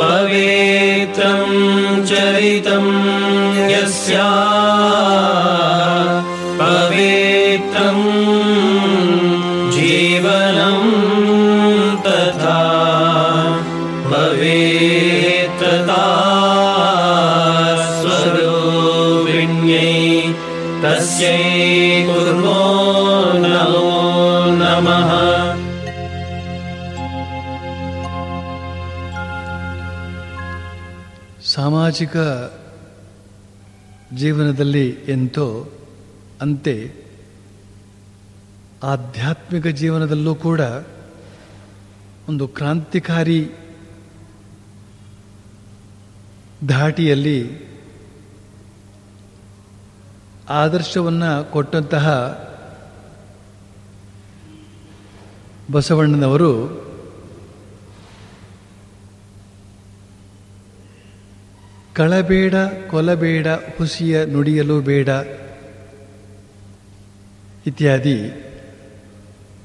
पवित्रं चरितं यस्या ಸಾಮಾಜಿಕ ಜೀವನದಲ್ಲಿ ಎಂತೋ ಅಂತೆ ಆಧ್ಯಾತ್ಮಿಕ ಜೀವನದಲ್ಲೂ ಕೂಡ ಒಂದು ಕ್ರಾಂತಿಕಾರಿ ಧಾಟಿಯಲ್ಲಿ ಆದರ್ಶವನ್ನು ಕೊಟ್ಟಂತಹ ಬಸವಣ್ಣನವರು ಕಳಬೇಡ ಕೊಲಬೇಡ ಹುಸಿಯ ನುಡಿಯಲು ಬೇಡ ಇತ್ಯಾದಿ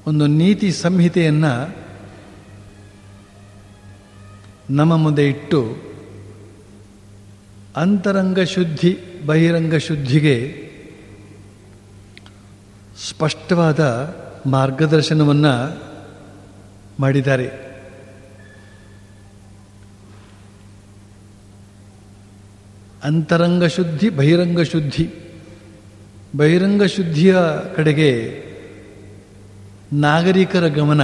ಒಂದು ನೀತಿ ಸಂಹಿತೆಯನ್ನು ನಮ್ಮ ಮುಂದೆ ಇಟ್ಟು ಅಂತರಂಗ ಶುದ್ಧಿ ಬಹಿರಂಗ ಶುದ್ಧಿಗೆ ಸ್ಪಷ್ಟವಾದ ಮಾರ್ಗದರ್ಶನವನ್ನು ಮಾಡಿದ್ದಾರೆ. ಅಂತರಂಗ ಶುದ್ಧಿ, ಬಹಿರಂಗ ಶುದ್ಧಿ. ಬಹಿರಂಗ ಶುದ್ಧಿಯ ಕಡೆಗೆ ನಾಗರಿಕರ ಗಮನ.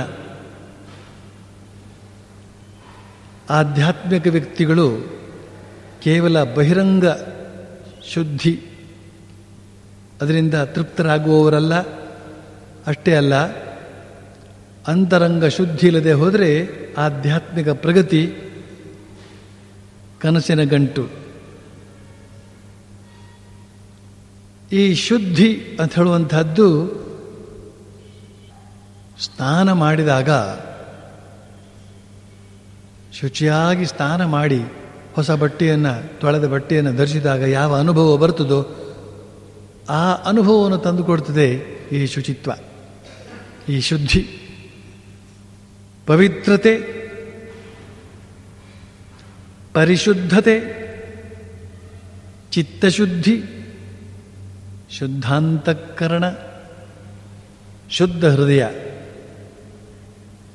ಆಧ್ಯಾತ್ಮಿಕ ವ್ಯಕ್ತಿಗಳು ಕೇವಲ ಬಹಿರಂಗ ಶುದ್ಧಿ. ಅದರಿಂದ ತೃಪ್ತರಾಗುವವರಲ್ಲ, ಅಷ್ಟೇ ಅಲ್ಲ, ಅಂತರಂಗ ಶುದ್ಧಿ ಇಲ್ಲದೆ ಹೋದರೆ ಆಧ್ಯಾತ್ಮಿಕ ಪ್ರಗತಿ ಕನಸಿನ ಗಂಟು. ಈ ಶುದ್ಧಿ ಅಂತ ಹೇಳುವಂಥದ್ದು ಸ್ನಾನ ಮಾಡಿದಾಗ ಶುಚಿಯಾಗಿ ಸ್ನಾನ ಮಾಡಿ ಹೊಸ ಬಟ್ಟೆಯನ್ನು, ತೊಳೆದ ಬಟ್ಟೆಯನ್ನು ಧರಿಸಿದಾಗ ಯಾವ ಅನುಭವ ಬರ್ತದೋ ಆ ಅನುಭವವನ್ನು ತಂದುಕೊಡ್ತದೆ ಈ ಶುಚಿತ್ವ, ಈ ಶುದ್ಧಿ. ಪವಿತ್ರತೆ, ಪರಿಶುದ್ಧತೆ, ಚಿತ್ತಶುದ್ಧಿ ಶುದ್ಧಾಂತಃಕರಣ, ಶುದ್ಧ ಹೃದಯ,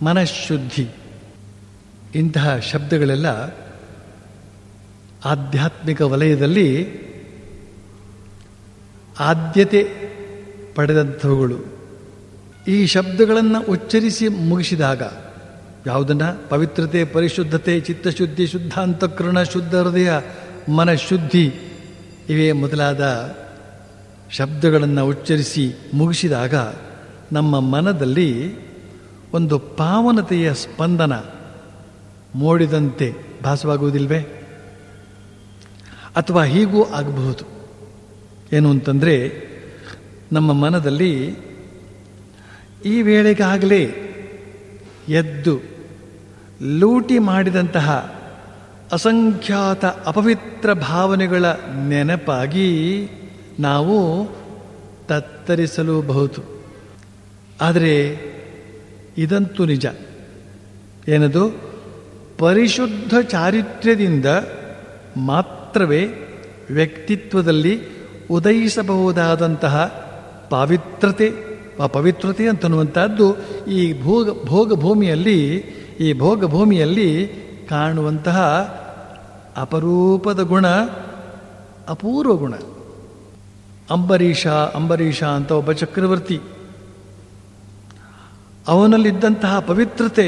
ಮನಃಶುದ್ಧಿ, ಇಂತಹ ಶಬ್ದಗಳೆಲ್ಲ ಆಧ್ಯಾತ್ಮಿಕ ವಲಯದಲ್ಲಿ ಆದ್ಯತೆ ಪಡೆದಂಥವುಗಳು. ಈ ಶಬ್ದಗಳನ್ನು ಉಚ್ಚರಿಸಿ ಮುಗಿಸಿದಾಗ ಯಾವುದನ್ನು? ಪವಿತ್ರತೆ, ಪರಿಶುದ್ಧತೆ, ಚಿತ್ತಶುದ್ಧಿ, ಶುದ್ಧಾಂತಕರಣ, ಶುದ್ಧ ಹೃದಯ, ಮನಃಶುದ್ಧಿ, ಇವೇ ಮೊದಲಾದ ಶಬ್ದಗಳನ್ನು ಉಚ್ಚರಿಸಿ ಮುಗಿಸಿದಾಗ ನಮ್ಮ ಮನದಲ್ಲಿ ಒಂದು ಪಾವನತೆಯ ಸ್ಪಂದನ ಮೂಡಿದಂತೆ ಭಾಸವಾಗುವುದಿಲ್ವೇ? ಅಥವಾ ಹೀಗೂ ಆಗಬಹುದು. ಏನು ಅಂತಂದರೆ, ನಮ್ಮ ಮನದಲ್ಲಿ ಈ ವೇಳೆಗಾಗಲೇ ಎದ್ದು ಲೂಟಿ ಮಾಡಿದಂತಹ ಅಸಂಖ್ಯಾತ ಅಪವಿತ್ರ ಭಾವನೆಗಳ ನೆನಪಾಗಿ ನಾವು ತತ್ತರಿಸಲೂಬಹುದು. ಆದರೆ ಇದಂತೂ ನಿಜ. ಏನದು? ಪರಿಶುದ್ಧ ಚಾರಿತ್ರ್ಯದಿಂದ ಮಾತ್ರವೇ ವ್ಯಕ್ತಿತ್ವದಲ್ಲಿ ಉದಯಿಸಬಹುದಾದಂತಹ ಪಾವಿತ್ರತೆ ಪವಿತ್ರತೆ ಅಂತನ್ನುವಂಥದ್ದು ಈ ಭೋಗ ಭೋಗ ಭೂಮಿಯಲ್ಲಿ ಈ ಭೋಗ ಭೂಮಿಯಲ್ಲಿ ಕಾಣುವಂತಹ ಅಪರೂಪದ ಗುಣ, ಅಪೂರ್ವ ಗುಣ. ಅಂಬರೀಷ ಅಂಬರೀಷ ಅಂತ ಒಬ್ಬ ಚಕ್ರವರ್ತಿ. ಅವನಲ್ಲಿದ್ದಂತಹ ಪವಿತ್ರತೆ,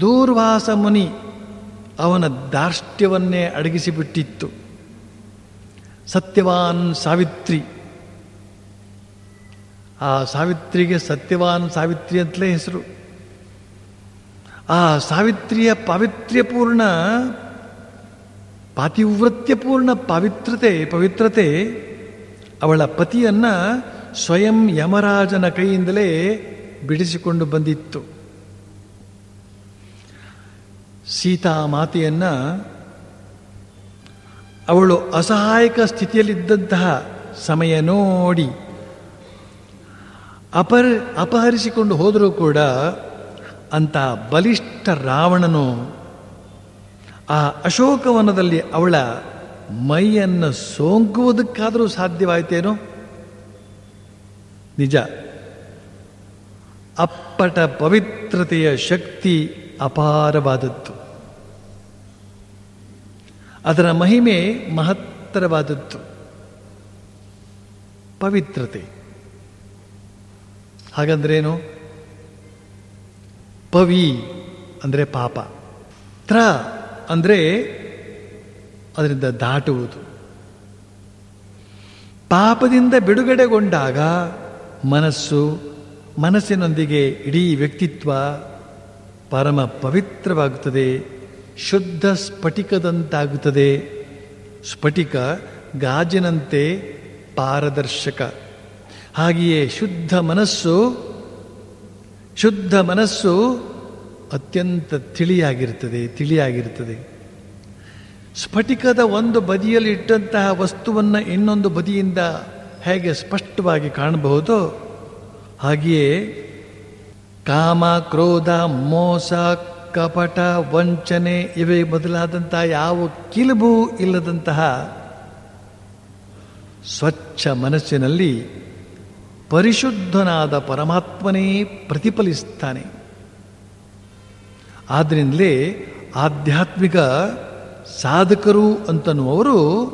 ದೂರ್ವಾಸ ಮುನಿ ಅವನ ದಾರ್ಷ್ಟ್ಯವನ್ನೇ ಅಡಗಿಸಿಬಿಟ್ಟಿತ್ತು. ಸತ್ಯವಾನ್ ಸಾವಿತ್ರಿ. ಆ ಸಾವಿತ್ರಿಗೆ ಸತ್ಯವಾನ್ ಸಾವಿತ್ರಿ ಅಂತಲೇ ಹೆಸರು. ಆ ಸಾವಿತ್ರಿಯ ಪಾವಿತ್ರ್ಯಪೂರ್ಣ, ಪಾತಿವ್ರತ್ಯಪೂರ್ಣ ಪಾವಿತ್ರತೆ ಪವಿತ್ರತೆ ಅವಳ ಪತಿಯನ್ನ ಸ್ವಯಂ ಯಮರಾಜನ ಕೈಯಿಂದಲೇ ಬಿಡಿಸಿಕೊಂಡು ಬಂದಿತ್ತು. ಸೀತಾ ಮಾತೆಯನ್ನ ಅವಳು ಅಸಹಾಯಕ ಸ್ಥಿತಿಯಲ್ಲಿದ್ದಂತಹ ಸಮಯ ನೋಡಿ ಅಪರ ಅಪಹರಿಸಿಕೊಂಡು ಹೋದರೂ ಕೂಡ ಅಂತ ಬಲಿಷ್ಠ ರಾವಣನು ಆ ಅಶೋಕವನದಲ್ಲಿ ಅವಳ ಮೈಯನ್ನು ಸೋಂಕುವುದಕ್ಕಾದರೂ ಸಾಧ್ಯವಾಯಿತೇನೋ? ನಿಜ. ಅಪ್ಪಟ ಪವಿತ್ರತೆಯ ಶಕ್ತಿ ಅಪಾರವಾದದ್ದು. ಅದರ ಮಹಿಮೆ ಮಹತ್ತರವಾದದ್ದು. ಪವಿತ್ರತೆ. ಹಾಗಂದ್ರೇನು? ಪವಿ ಅಂದರೆ ಪಾಪ. ತ್ರ ಅಂದರೆ ಅದರಿಂದ ದಾಟುವುದು. ಪಾಪದಿಂದ ಬಿಡುಗಡೆಗೊಂಡಾಗ ಮನಸ್ಸು ಮನಸ್ಸಿನೊಂದಿಗೆ ಇಡೀ ವ್ಯಕ್ತಿತ್ವ ಪರಮ ಪವಿತ್ರವಾಗುತ್ತದೆ, ಶುದ್ಧ ಸ್ಫಟಿಕದಂತಾಗುತ್ತದೆ. ಸ್ಫಟಿಕ ಗಾಜಿನಂತೆ ಪಾರದರ್ಶಕ. ಹಾಗೆಯೇ ಶುದ್ಧ ಮನಸ್ಸು ಶುದ್ಧ ಮನಸ್ಸು ಅತ್ಯಂತ ತಿಳಿಯಾಗಿರುತ್ತದೆ ತಿಳಿಯಾಗಿರುತ್ತದೆ. ಸ್ಫಟಿಕದ ಒಂದು ಬದಿಯಲ್ಲಿ ಇಟ್ಟಂತಹ ವಸ್ತುವನ್ನು ಇನ್ನೊಂದು ಬದಿಯಿಂದ ಹೇಗೆ ಸ್ಪಷ್ಟವಾಗಿ ಕಾಣಬಹುದು? ಹಾಗೆಯೇ ಕಾಮ, ಕ್ರೋಧ, ಮೋಸ, ಕಪಟ, ವಂಚನೆ ಇವೇ ಬದಲಾದಂತಹ ಯಾವ ಕಿಲುಬು ಇಲ್ಲದಂತಹ ಸ್ವಚ್ಛ ಮನಸ್ಸಿನಲ್ಲಿ ಪರಿಶುದ್ಧನಾದ ಪರಮಾತ್ಮನೇ ಪ್ರತಿಫಲಿಸ್ತಾನೆ. ಆದ್ದರಿಂದಲೇ ಆಧ್ಯಾತ್ಮಿಕ ಸಾಧಕರು ಅಂತನ್ನುವರು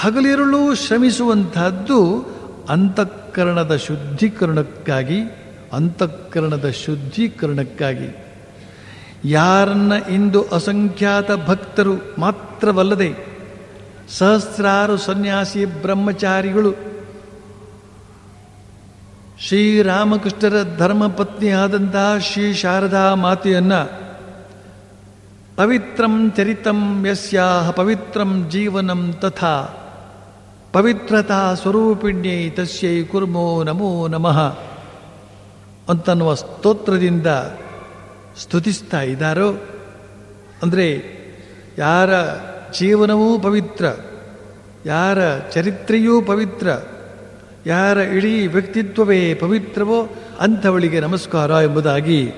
ಹಗಲಿರುಳು ಶ್ರಮಿಸುವಂತಹದ್ದು ಅಂತಃಕರಣದ ಶುದ್ಧೀಕರಣಕ್ಕಾಗಿ ಅಂತಃಕರಣದ ಶುದ್ಧೀಕರಣಕ್ಕಾಗಿ. ಯಾರನ್ನ ಇಂದು ಅಸಂಖ್ಯಾತ ಭಕ್ತರು ಮಾತ್ರವಲ್ಲದೆ ಸಹಸ್ರಾರು ಸನ್ಯಾಸಿ ಬ್ರಹ್ಮಚಾರಿಗಳು ಶ್ರೀರಾಮಕೃಷ್ಣರ ಧರ್ಮಪತ್ನಿಯಾದಂತಹ ಶ್ರೀ ಶಾರದಾ ಮಾತೆಯನ್ನ ಪವಿತ್ರಂ ಚರಿತಂ ಯಸ್ಯಾಹ ಪವಿತ್ರಂ ಜೀವನಂ ತಥಾ. ಪವಿತ್ರತಾ ಸ್ವರೂಪಿಣ್ಯೈ ತಸ್ಯೈ ಕುರ್ಮೋ ನಮೋ ನಮಃ. ಅಂತನ್ನುವ ಸ್ತೋತ್ರದಿಂದ ಸ್ತುತಿಸ್ತಾ ಇದ್ದಾರೋ? ಅಂದರೆ ಯಾರ ಜೀವನವೂ ಪವಿತ್ರ, ಯಾರ ಚರಿತ್ರೆಯೂ ಪವಿತ್ರ, ಯಾರ ಇಡೀ ವ್ಯಕ್ತಿತ್ವವೇ ಪವಿತ್ರವೋ ಅಂಥವಳಿಗೆ ನಮಸ್ಕಾರ ಎಂಬುದಾಗಿ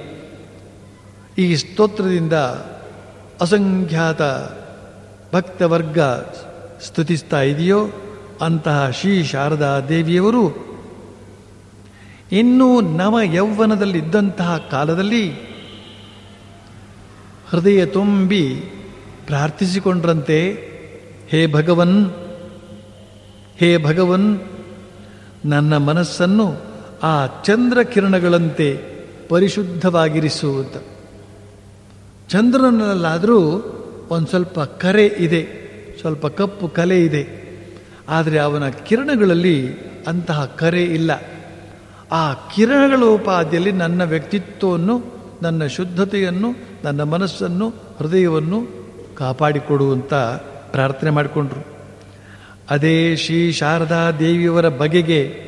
ಈ ಸ್ತೋತ್ರದಿಂದ ಅಸಂಖ್ಯಾತ ಭಕ್ತವರ್ಗ ಸ್ತುತಿಸ್ತಾ ಇದೆಯೋ ಅಂತಹ ಶ್ರೀ ಶಾರದಾ ದೇವಿಯವರು? ಇನ್ನೂ ನವ ಯೌವನದಲ್ಲಿದ್ದಂತಹ ಕಾಲದಲ್ಲಿ ಹೃದಯ ತುಂಬಿ ಪ್ರಾರ್ಥಿಸಿಕೊಂಡ್ರಂತೆ, ಹೇ ಭಗವನ್ ಹೇ ಭಗವನ್, ನನ್ನ ಮನಸ್ಸನ್ನು ಆ ಚಂದ್ರ ಕಿರಣಗಳಂತೆ ಪರಿಶುದ್ಧವಾಗಿರಿಸು ಅಂತ. ಚಂದ್ರನಲ್ಲಾದರೂ ಒಂದು ಸ್ವಲ್ಪ ಕರೆ ಇದೆ, ಸ್ವಲ್ಪ ಕಪ್ಪು ಕಲೆ ಇದೆ. ಆದರೆ ಅವನ ಕಿರಣಗಳಲ್ಲಿ ಅಂತಹ ಕರೆ ಇಲ್ಲ. ಆ ಕಿರಣಗಳ ಉಪಾದಿಯಲ್ಲಿ ನನ್ನ ವ್ಯಕ್ತಿತ್ವವನ್ನು, ನನ್ನ ಶುದ್ಧತೆಯನ್ನು, ನನ್ನ ಮನಸ್ಸನ್ನು, ಹೃದಯವನ್ನು ಕಾಪಾಡಿಕೊಡುವಂತ ಪ್ರಾರ್ಥನೆ ಮಾಡಿಕೊಂಡ್ರು. ಅದೇ ಶ್ರೀ ಶಾರದಾ ದೇವಿಯವರ ಬಗೆಗೆ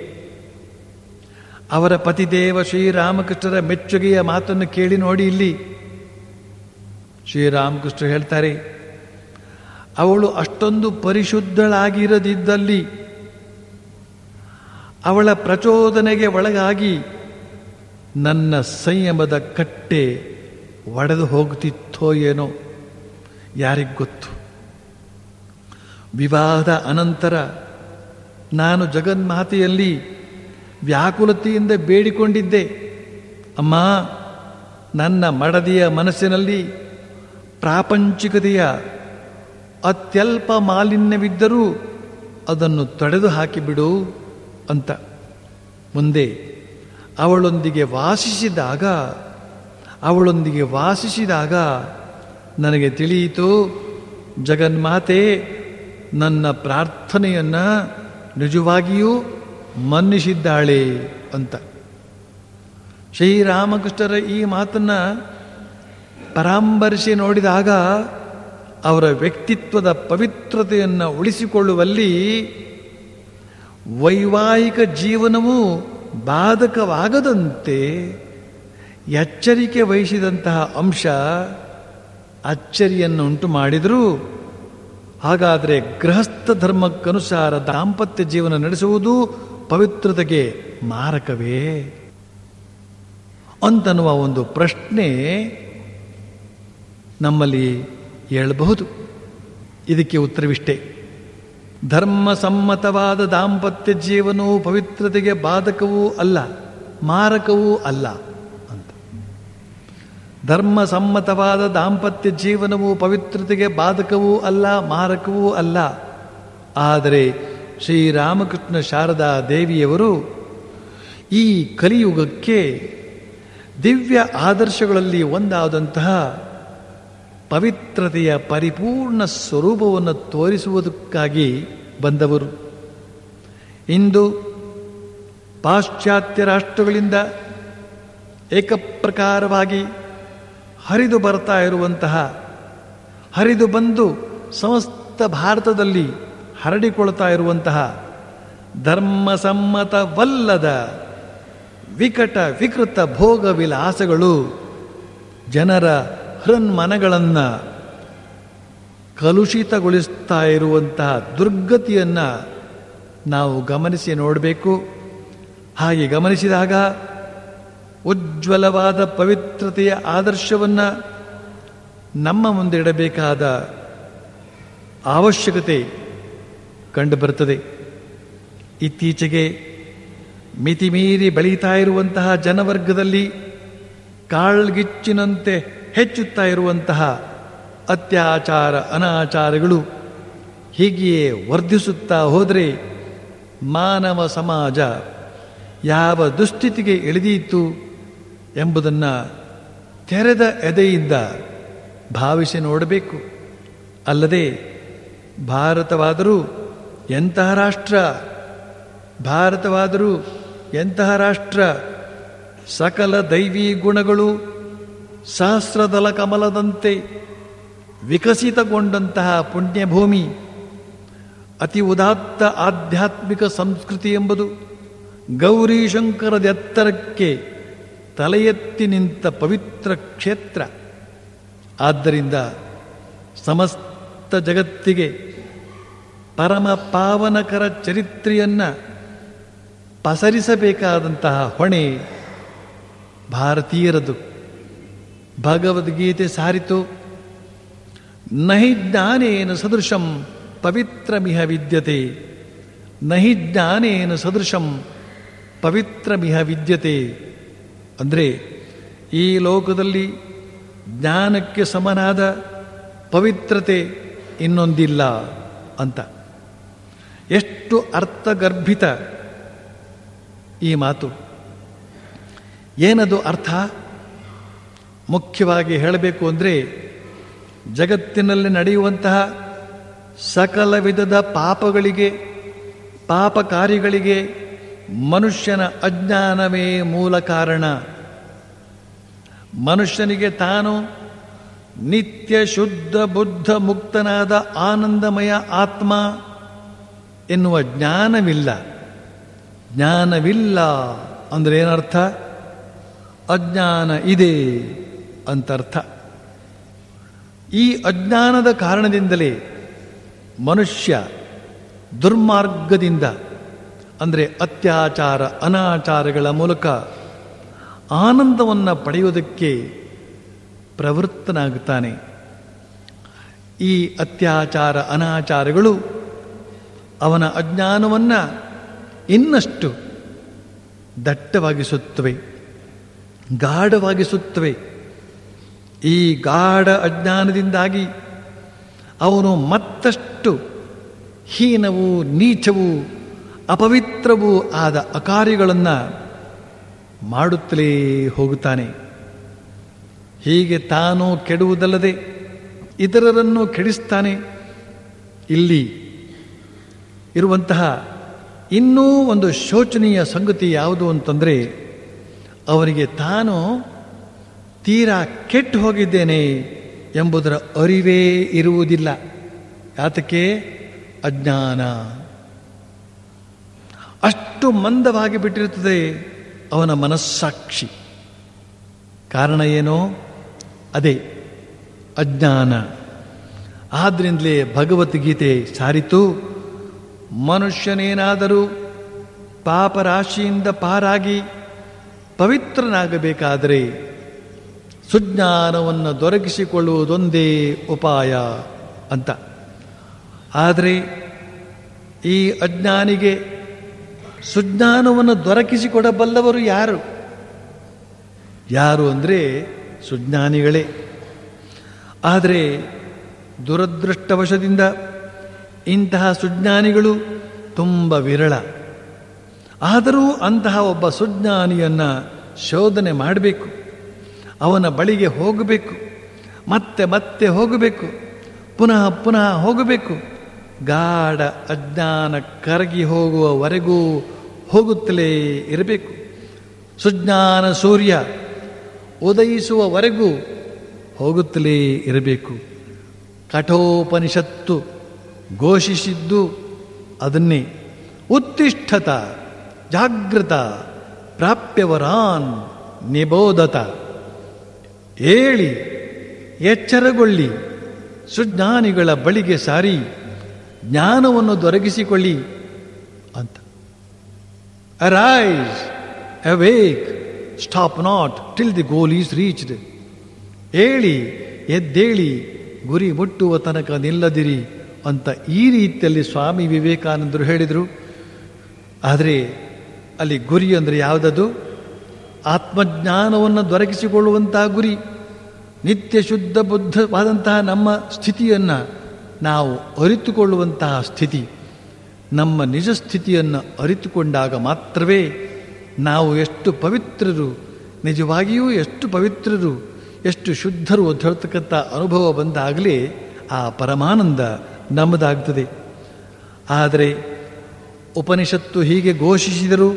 ಅವರ ಪತಿದೇವ ಶ್ರೀರಾಮಕೃಷ್ಣರ ಮೆಚ್ಚುಗೆಯ ಮಾತನ್ನು ಕೇಳಿ ನೋಡಿ ಇಲ್ಲಿ ಶ್ರೀರಾಮಕೃಷ್ಣ ಹೇಳ್ತಾರೆ, ಅವಳು ಅಷ್ಟೊಂದು ಪರಿಶುದ್ಧಳಾಗಿರದಿದ್ದಲ್ಲಿ ಅವಳ ಪ್ರಚೋದನೆಗೆ ಒಳಗಾಗಿ ನನ್ನ ಸಂಯಮದ ಕಟ್ಟೆ ಒಡೆದು ಹೋಗ್ತಿತ್ತೋ ಏನೋ, ಯಾರಿಗೆ ಗೊತ್ತು? ವಿವಾಹದ ಅನಂತರ ನಾನು ಜಗನ್ಮಾತೆಯಲ್ಲಿ ವ್ಯಾಕುಲತೆಯಿಂದ ಬೇಡಿಕೊಂಡಿದ್ದೆ. ಅಮ್ಮ, ನನ್ನ ಮಡದಿಯ ಮನಸ್ಸಿನಲ್ಲಿ ಪ್ರಾಪಂಚಿಕತೆಯ ಅತ್ಯಲ್ಪ ಮಾಲಿನ್ಯವಿದ್ದರೂ ಅದನ್ನು ತೊಡೆದು ಹಾಕಿಬಿಡು ಅಂತ. ಮುಂದೆ, ಅವಳೊಂದಿಗೆ ವಾಸಿಸಿದಾಗ ಅವಳೊಂದಿಗೆ ವಾಸಿಸಿದಾಗ ನನಗೆ ತಿಳಿಯಿತು, ಜಗನ್ಮಾತೆ, ನನ್ನ ಪ್ರಾರ್ಥನೆಯನ್ನು ನಿಜವಾಗಿಯೂ ಮನ್ನಿಸಿದ್ದಾಳೆ ಅಂತ. ಶ್ರೀರಾಮಕೃಷ್ಣರ ಈ ಮಾತನ್ನು ಪರಾಂಬರಿಸಿ ನೋಡಿದಾಗ ಅವರ ವ್ಯಕ್ತಿತ್ವದ ಪವಿತ್ರತೆಯನ್ನು ಉಳಿಸಿಕೊಳ್ಳುವಲ್ಲಿ ವೈವಾಹಿಕ ಜೀವನವು ಬಾಧಕವಾಗದಂತೆ ಎಚ್ಚರಿಕೆ ವಹಿಸಿದಂತಹ ಅಂಶ ಅಚ್ಚರಿಯನ್ನು ಉಂಟು ಮಾಡಿದರು ಹಾಗಾದರೆ ಗೃಹಸ್ಥ ಧರ್ಮಕ್ಕನುಸಾರ ದಾಂಪತ್ಯ ಜೀವನ ನಡೆಸುವುದು ಪವಿತ್ರತೆಗೆ ಮಾರಕವೇ? ಅಂತನ್ನುವ ಒಂದು ಪ್ರಶ್ನೆ ನಮ್ಮಲ್ಲಿ ಹೇಳಬಹುದು. ಇದಕ್ಕೆ ಉತ್ತರವಿಷ್ಟೇ. ಧರ್ಮಸಮ್ಮತವಾದ ದಾಂಪತ್ಯ ಜೀವನವು ಪವಿತ್ರತೆಗೆ ಬಾಧಕವೂ ಅಲ್ಲ, ಮಾರಕವೂ ಅಲ್ಲ ಅಂತ. ಧರ್ಮಸಮ್ಮತವಾದ ದಾಂಪತ್ಯ ಜೀವನವು ಪವಿತ್ರತೆಗೆ ಬಾಧಕವೂ ಅಲ್ಲ, ಮಾರಕವೂ ಅಲ್ಲ. ಆದರೆ ಶ್ರೀರಾಮಕೃಷ್ಣ ಶಾರದಾ ದೇವಿಯವರು ಈ ಕಲಿಯುಗಕ್ಕೆ ದಿವ್ಯ ಆದರ್ಶಗಳಲ್ಲಿ ಒಂದಾದಂತಹ ಪವಿತ್ರತೆಯ ಪರಿಪೂರ್ಣ ಸ್ವರೂಪವನ್ನು ತೋರಿಸುವುದಕ್ಕಾಗಿ ಬಂದವರು. ಇಂದು ಪಾಶ್ಚಾತ್ಯ ರಾಷ್ಟ್ರಗಳಿಂದ ಏಕಪ್ರಕಾರವಾಗಿ ಹರಿದು ಬರ್ತಾ ಇರುವಂತಹ, ಹರಿದು ಬಂದು ಸಮಸ್ತ ಭಾರತದಲ್ಲಿ ಹರಡಿಕೊಳ್ತಾ ಇರುವಂತಹ ಧರ್ಮಸಮ್ಮತವಲ್ಲದ ವಿಕಟ ವಿಕೃತ ಭೋಗ ವಿಲಾಸಗಳು ಜನರ ಹೃನ್ಮನಗಳನ್ನು ಕಲುಷಿತಗೊಳಿಸ್ತಾ ಇರುವಂತಹ ದುರ್ಗತಿಯನ್ನು ನಾವು ಗಮನಿಸಿ ನೋಡಬೇಕು. ಹಾಗೆ ಗಮನಿಸಿದಾಗ ಉಜ್ವಲವಾದ ಪವಿತ್ರತೆಯ ಆದರ್ಶವನ್ನು ನಮ್ಮ ಮುಂದೆ ಇಡಬೇಕಾದ ಅವಶ್ಯಕತೆ ಕಂಡುಬರುತ್ತದೆ. ಇತ್ತೀಚೆಗೆ ಮಿತಿಮೀರಿ ಬೆಳೀತಾ ಇರುವಂತಹ ಜನವರ್ಗದಲ್ಲಿ ಕಾಳ್ಗಿಚ್ಚಿನಂತೆ ಹೆಚ್ಚುತ್ತಾ ಇರುವಂತಹ ಅತ್ಯಾಚಾರ, ಅನಾಚಾರಗಳು ಹೀಗೆಯೇ ವರ್ಧಿಸುತ್ತಾ ಹೋದರೆ ಮಾನವ ಸಮಾಜ ಯಾವ ದುಸ್ಥಿತಿಗೆ ಇಳಿದೀತು ಎಂಬುದನ್ನು ತೆರೆದ ಎದೆಯಿಂದ ಭಾವಿಸಿ ನೋಡಬೇಕು. ಅಲ್ಲದೆ ಭಾರತವಾದರೂ ಎಂತಹ ರಾಷ್ಟ್ರ, ಭಾರತವಾದರೂ ಎಂತಹ ರಾಷ್ಟ್ರ, ಸಕಲ ದೈವೀ ಗುಣಗಳು ಸಹಸ್ರದಲ ಕಮಲದಂತೆ ವಿಕಸಿತಗೊಂಡಂತಹ ಪುಣ್ಯಭೂಮಿ, ಅತಿ ಉದಾತ್ತ ಆಧ್ಯಾತ್ಮಿಕ ಸಂಸ್ಕೃತಿ ಎಂಬುದು ಗೌರಿಶಂಕರದೆತ್ತರಕ್ಕೆ ತಲೆ ಎತ್ತಿ ನಿಂತ ಪವಿತ್ರ ಕ್ಷೇತ್ರ. ಆದ್ದರಿಂದ ಸಮಸ್ತ ಜಗತ್ತಿಗೆ ಪರಮ ಪಾವನಕರ ಚರಿತ್ರೆಯನ್ನು ಪಸರಿಸಬೇಕಾದಂತಹ ಹೊಣೆ ಭಾರತೀಯರದು. ಭಗವದ್ಗೀತೆ ಸಾರಿತು. ನಹಿ ಜ್ಞಾನೇನ ಸದೃಶಂ ಪವಿತ್ರಮಿಹ ವಿದ್ಯತೆ. ನಹಿ ಜ್ಞಾನೇನ ಸದೃಶಂ ಪವಿತ್ರಮಿಹ ವಿದ್ಯತೆ. ಅಂದರೆ ಈ ಲೋಕದಲ್ಲಿ ಜ್ಞಾನಕ್ಕೆ ಸಮನಾದ ಪವಿತ್ರತೆ ಇನ್ನೊಂದಿಲ್ಲ ಅಂತ. ಎಷ್ಟು ಅರ್ಥಗರ್ಭಿತ ಈ ಮಾತು. ಏನದು ಅರ್ಥ? ಮುಖ್ಯವಾಗಿ ಹೇಳಬೇಕು ಅಂದರೆ ಜಗತ್ತಿನಲ್ಲಿ ನಡೆಯುವಂತಹ ಸಕಲ ವಿಧದ ಪಾಪಗಳಿಗೆ ಪಾಪ ಕಾರ್ಯಗಳಿಗೆ ಮನುಷ್ಯನ ಅಜ್ಞಾನವೇ ಮೂಲ ಕಾರಣ. ಮನುಷ್ಯನಿಗೆ ತಾನು ನಿತ್ಯ ಶುದ್ಧ, ಬುದ್ಧ, ಮುಕ್ತನಾದ, ಆನಂದಮಯ ಆತ್ಮ ಎನ್ನುವ ಜ್ಞಾನವಿಲ್ಲ. ಜ್ಞಾನವಿಲ್ಲ ಅಂದರೆ ಏನರ್ಥ? ಅಜ್ಞಾನ ಇದೆ. ಅಂತರ್ಥ. ಈ ಅಜ್ಞಾನದ ಕಾರಣದಿಂದಲೇ ಮನುಷ್ಯ ದುರ್ಮಾರ್ಗದಿಂದ, ಅಂದರೆ ಅತ್ಯಾಚಾರ, ಅನಾಚಾರಗಳ ಮೂಲಕ ಆನಂದವನ್ನು ಪಡೆಯುವುದಕ್ಕೆ ಪ್ರವೃತ್ತನಾಗುತ್ತಾನೆ. ಈ ಅತ್ಯಾಚಾರ, ಅನಾಚಾರಗಳು ಅವನ ಅಜ್ಞಾನವನ್ನು ಇನ್ನಷ್ಟು ದಟ್ಟವಾಗಿಸುತ್ತವೆ, ಗಾಢವಾಗಿಸುತ್ತವೆ. ಈ ಗಾಢ ಅಜ್ಞಾನದಿಂದಾಗಿ ಅವನು ಮತ್ತಷ್ಟು ಹೀನವೂ ನೀಚವೂ ಅಪವಿತ್ರವೂ ಆದ ಅಕಾರ್ಯಗಳನ್ನು ಮಾಡುತ್ತಲೇ ಹೋಗುತ್ತಾನೆ. ಹೀಗೆ ತಾನು ಕೆಡುವುದಲ್ಲದೆ ಇತರರನ್ನು ಕೆಡಿಸ್ತಾನೆ. ಇಲ್ಲಿ ಇರುವಂತಹ ಇನ್ನೂ ಒಂದು ಶೋಚನೀಯ ಸಂಗತಿ ಯಾವುದು ಅಂತಂದರೆ ಅವನಿಗೆ ತಾನು ತೀರಾ ಕೆಟ್ಟು ಹೋಗಿದ್ದೇನೆ ಎಂಬುದರ ಅರಿವೇ ಇರುವುದಿಲ್ಲ. ಯಾತಕ್ಕೆ? ಅಜ್ಞಾನ. ಅಷ್ಟು ಮಂದವಾಗಿ ಬಿಟ್ಟಿರುತ್ತದೆ ಅವನ ಮನಸ್ಸಾಕ್ಷಿ. ಕಾರಣ ಏನೋ? ಅದೇ, ಅಜ್ಞಾನ. ಆದ್ರಿಂದಲೇ ಭಗವದ್ಗೀತೆ ಸಾರಿತು. ಮನುಷ್ಯನೇನಾದರೂ ಪಾಪರಾಶಿಯಿಂದ ಪಾರಾಗಿ ಪವಿತ್ರನಾಗಬೇಕಾದರೆ ಸುಜ್ಞಾನವನ್ನು ದೊರಕಿಸಿಕೊಳ್ಳುವುದೊಂದೇ ಉಪಾಯ ಅಂತ. ಆದರೆ ಈ ಅಜ್ಞಾನಿಗೆ ಸುಜ್ಞಾನವನ್ನು ದೊರಕಿಸಿಕೊಡಬಲ್ಲವರು ಯಾರು? ಯಾರು ಅಂದರೆ ಸುಜ್ಞಾನಿಗಳೇ. ಆದರೆ ದುರದೃಷ್ಟವಶದಿಂದ ಇಂತಹ ಸುಜ್ಞಾನಿಗಳು ತುಂಬ ವಿರಳ. ಆದರೂ ಅಂತಹ ಒಬ್ಬ ಸುಜ್ಞಾನಿಯನ್ನು ಶೋಧನೆ ಮಾಡಬೇಕು. ಅವನ ಬಳಿಗೆ ಹೋಗಬೇಕು. ಮತ್ತೆ ಮತ್ತೆ ಹೋಗಬೇಕು. ಪುನಃ ಪುನಃ ಹೋಗಬೇಕು. ಗಾಢ ಅಜ್ಞಾನ ಕರಗಿ ಹೋಗುವವರೆಗೂ ಹೋಗುತ್ತಲೇ ಇರಬೇಕು. ಸುಜ್ಞಾನ ಸೂರ್ಯ ಉದಯಿಸುವವರೆಗೂ ಹೋಗುತ್ತಲೇ ಇರಬೇಕು. ಕಠೋಪನಿಷತ್ತು ಘೋಷಿಸಿದ್ದು ಅದನ್ನೇ. ಉತ್ತಿಷ್ಠತ ಜಾಗೃತ ಪ್ರಾಪ್ಯವರಾನ್, ನಿಬೋಧತ. ಏಳಿ, ಎಚ್ಚರಗೊಳ್ಳಿ, ಸುಜ್ಞಾನಿಗಳ ಬಳಿಗೆ ಸಾರಿ, ಜ್ಞಾನವನ್ನು ದೊರಕಿಸಿಕೊಳ್ಳಿ ಅಂತ. Arise awake stop not till the goal is reached ಏಳಿ, ಎದ್ದೇಳಿ, ಗುರಿ ಮುಟ್ಟುವ ತನಕ ನಿಲ್ಲದಿರಿ ಅಂತ ಈ ರೀತಿಯಲ್ಲಿ ಸ್ವಾಮಿ ವಿವೇಕಾನಂದರು ಹೇಳಿದರು. ಆದರೆ ಅಲ್ಲಿ ಗುರಿ ಅಂದರೆ ಯಾವುದದು? ಆತ್ಮಜ್ಞಾನವನ್ನು ದೊರಕಿಸಿಕೊಳ್ಳುವಂತಹ ಗುರಿ, ನಿತ್ಯ ಶುದ್ಧ ಬುದ್ಧವಾದಂತಹ ನಮ್ಮ ಸ್ಥಿತಿಯನ್ನು ನಾವು ಅರಿತುಕೊಳ್ಳುವಂತಹ ಸ್ಥಿತಿ, ನಮ್ಮ ನಿಜ ಸ್ಥಿತಿಯನ್ನು ಅರಿತುಕೊಂಡಾಗ ಮಾತ್ರವೇ ನಾವು ಎಷ್ಟು ಪವಿತ್ರರು, ನಿಜವಾಗಿಯೂ ಎಷ್ಟು ಪವಿತ್ರರು, ಎಷ್ಟು ಶುದ್ಧರು ಅಂತ ಹೇಳ್ತಕ್ಕಂಥ ಅನುಭವ ಬಂದಾಗಲೇ ಆ ಪರಮಾನಂದ ನಮ್ಮದಾಗ್ತದೆ. ಆದರೆ ಉಪನಿಷತ್ತು ಹೀಗೆ ಘೋಷಿಸಿದರು,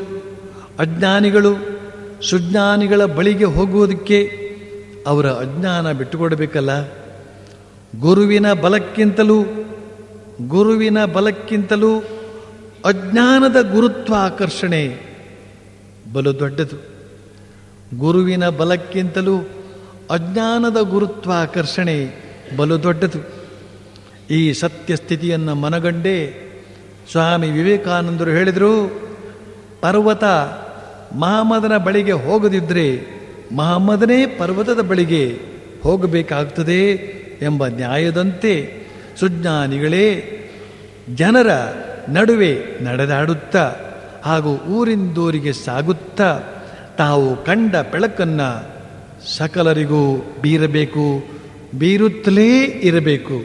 ಅಜ್ಞಾನಿಗಳು ಸುಜ್ಞಾನಿಗಳ ಬಳಿಗೆ ಹೋಗುವುದಕ್ಕೆ ಅವರ ಅಜ್ಞಾನ ಬಿಟ್ಟುಕೊಡಬೇಕಲ್ಲ? ಗುರುವಿನ ಬಲಕ್ಕಿಂತಲೂ ಗುರುವಿನ ಬಲಕ್ಕಿಂತಲೂ ಅಜ್ಞಾನದ ಗುರುತ್ವಾಕರ್ಷಣೆ ಬಲು ದೊಡ್ಡದು. ಗುರುವಿನ ಬಲಕ್ಕಿಂತಲೂ ಅಜ್ಞಾನದ ಗುರುತ್ವಾಕರ್ಷಣೆ ಬಲು ದೊಡ್ಡದು. ಈ ಸತ್ಯ ಸ್ಥಿತಿಯನ್ನು ಮನಗಂಡೇ ಸ್ವಾಮಿ ವಿವೇಕಾನಂದರು ಹೇಳಿದರು, ಪರ್ವತ ಮಹಮ್ಮದನ ಬಳಿಗೆ ಹೋಗದಿದ್ದರೆ ಮಹಮ್ಮದನೇ ಪರ್ವತದ ಬಳಿಗೆ ಹೋಗಬೇಕಾಗ್ತದೆ ಎಂಬ ನ್ಯಾಯದಂತೆ ಸುಜ್ಞಾನಿಗಳೇ, ಜನರ ನಡುವೆ ನಡೆದಾಡುತ್ತಾ ಹಾಗೂ ಊರಿಂದೂರಿಗೆ ಸಾಗುತ್ತಾ ತಾವು ಕಂಡ ಬೆಳಕನ್ನು ಸಕಲರಿಗೂ ಬೀರಬೇಕು, ಬೀರುತ್ತಲೇ ಇರಬೇಕು.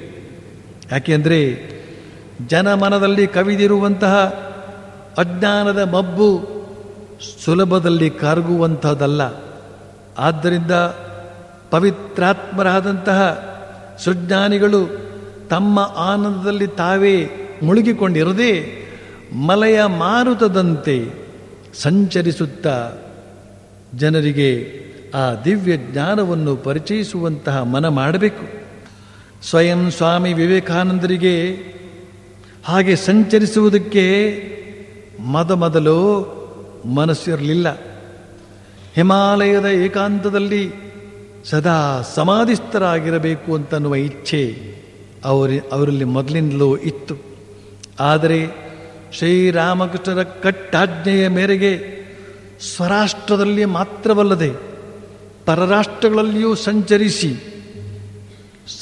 ಯಾಕೆಂದರೆ ಜನಮನದಲ್ಲಿ ಕವಿದಿರುವಂತಹ ಅಜ್ಞಾನದ ಮಬ್ಬು ಸುಲಭದಲ್ಲಿ ಕರಗುವಂಥದ್ದಲ್ಲ ಆದ್ದರಿಂದ ಪವಿತ್ರಾತ್ಮರಾದಂತಹ ಸುಜ್ಞಾನಿಗಳು ತಮ್ಮ ಆನಂದದಲ್ಲಿ ತಾವೇ ಮುಳುಗಿಕೊಂಡಿರದೆ ಮಲಯ ಮಾರುತದಂತೆ ಸಂಚರಿಸುತ್ತಾ ಜನರಿಗೆ ಆ ದಿವ್ಯ ಜ್ಞಾನವನ್ನು ಪರಿಚಯಿಸುವಂತಹ ಮನ ಮಾಡಬೇಕು. ಸ್ವಯಂ ಸ್ವಾಮಿ ವಿವೇಕಾನಂದರಿಗೆ ಹಾಗೆ ಸಂಚರಿಸುವುದಕ್ಕೆ ಮೊದ ಮೊದಲು ಮನಸ್ಸಿರಲಿಲ್ಲ. ಹಿಮಾಲಯದ ಏಕಾಂತದಲ್ಲಿ ಸದಾ ಸಮಾಧಿಸ್ಥರಾಗಿರಬೇಕು ಅಂತನ್ನುವ ಇಚ್ಛೆ ಅವರಿ, ಅವರಲ್ಲಿ ಮೊದಲಿಂದಲೂ ಇತ್ತು. ಆದರೆ ಶ್ರೀರಾಮಕೃಷ್ಣರ ಕಟ್ಟಾಜ್ಞೆಯ ಮೇರೆಗೆ ಸ್ವರಾಷ್ಟ್ರದಲ್ಲಿ ಮಾತ್ರವಲ್ಲದೆ ಪರರಾಷ್ಟ್ರಗಳಲ್ಲಿಯೂ ಸಂಚರಿಸಿ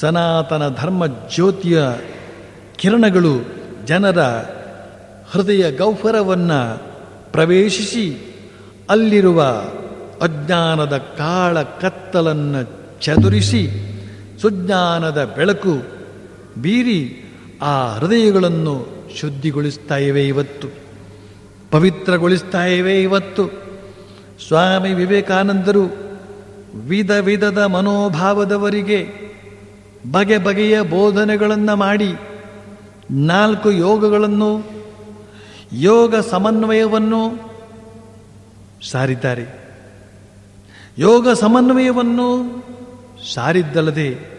ಸನಾತನ ಧರ್ಮ ಜ್ಯೋತಿಯ ಕಿರಣಗಳು ಜನರ ಹೃದಯ ಗೌಫರವನ್ನು ಪ್ರವೇಶಿಸಿ ಅಲ್ಲಿರುವ ಅಜ್ಞಾನದ ಕಾಳ ಕತ್ತಲನ್ನು ಚದುರಿಸಿ ಸುಜ್ಞಾನದ ಬೆಳಕು ಬೀರಿ ಆ ಹೃದಯಗಳನ್ನು ಶುದ್ಧಿಗೊಳಿಸ್ತಾ ಇವೆ ಇವತ್ತು. ಪವಿತ್ರಗೊಳಿಸ್ತಾ ಇವೆ ಇವತ್ತು. ಸ್ವಾಮಿ ವಿವೇಕಾನಂದರು ವಿಧ ವಿಧದ ಮನೋಭಾವದವರಿಗೆ ಬಗೆ ಬಗೆಯ ಬೋಧನೆಗಳನ್ನು ಮಾಡಿ ನಾಲ್ಕು ಯೋಗಗಳನ್ನು ಯೋಗ ಸಮನ್ವಯವನ್ನು ಸಾರಿದ್ದಾರೆ. ಯೋಗ ಸಮನ್ವಯವನ್ನು ಸಾರಿದ್ದಲ್ಲದೆ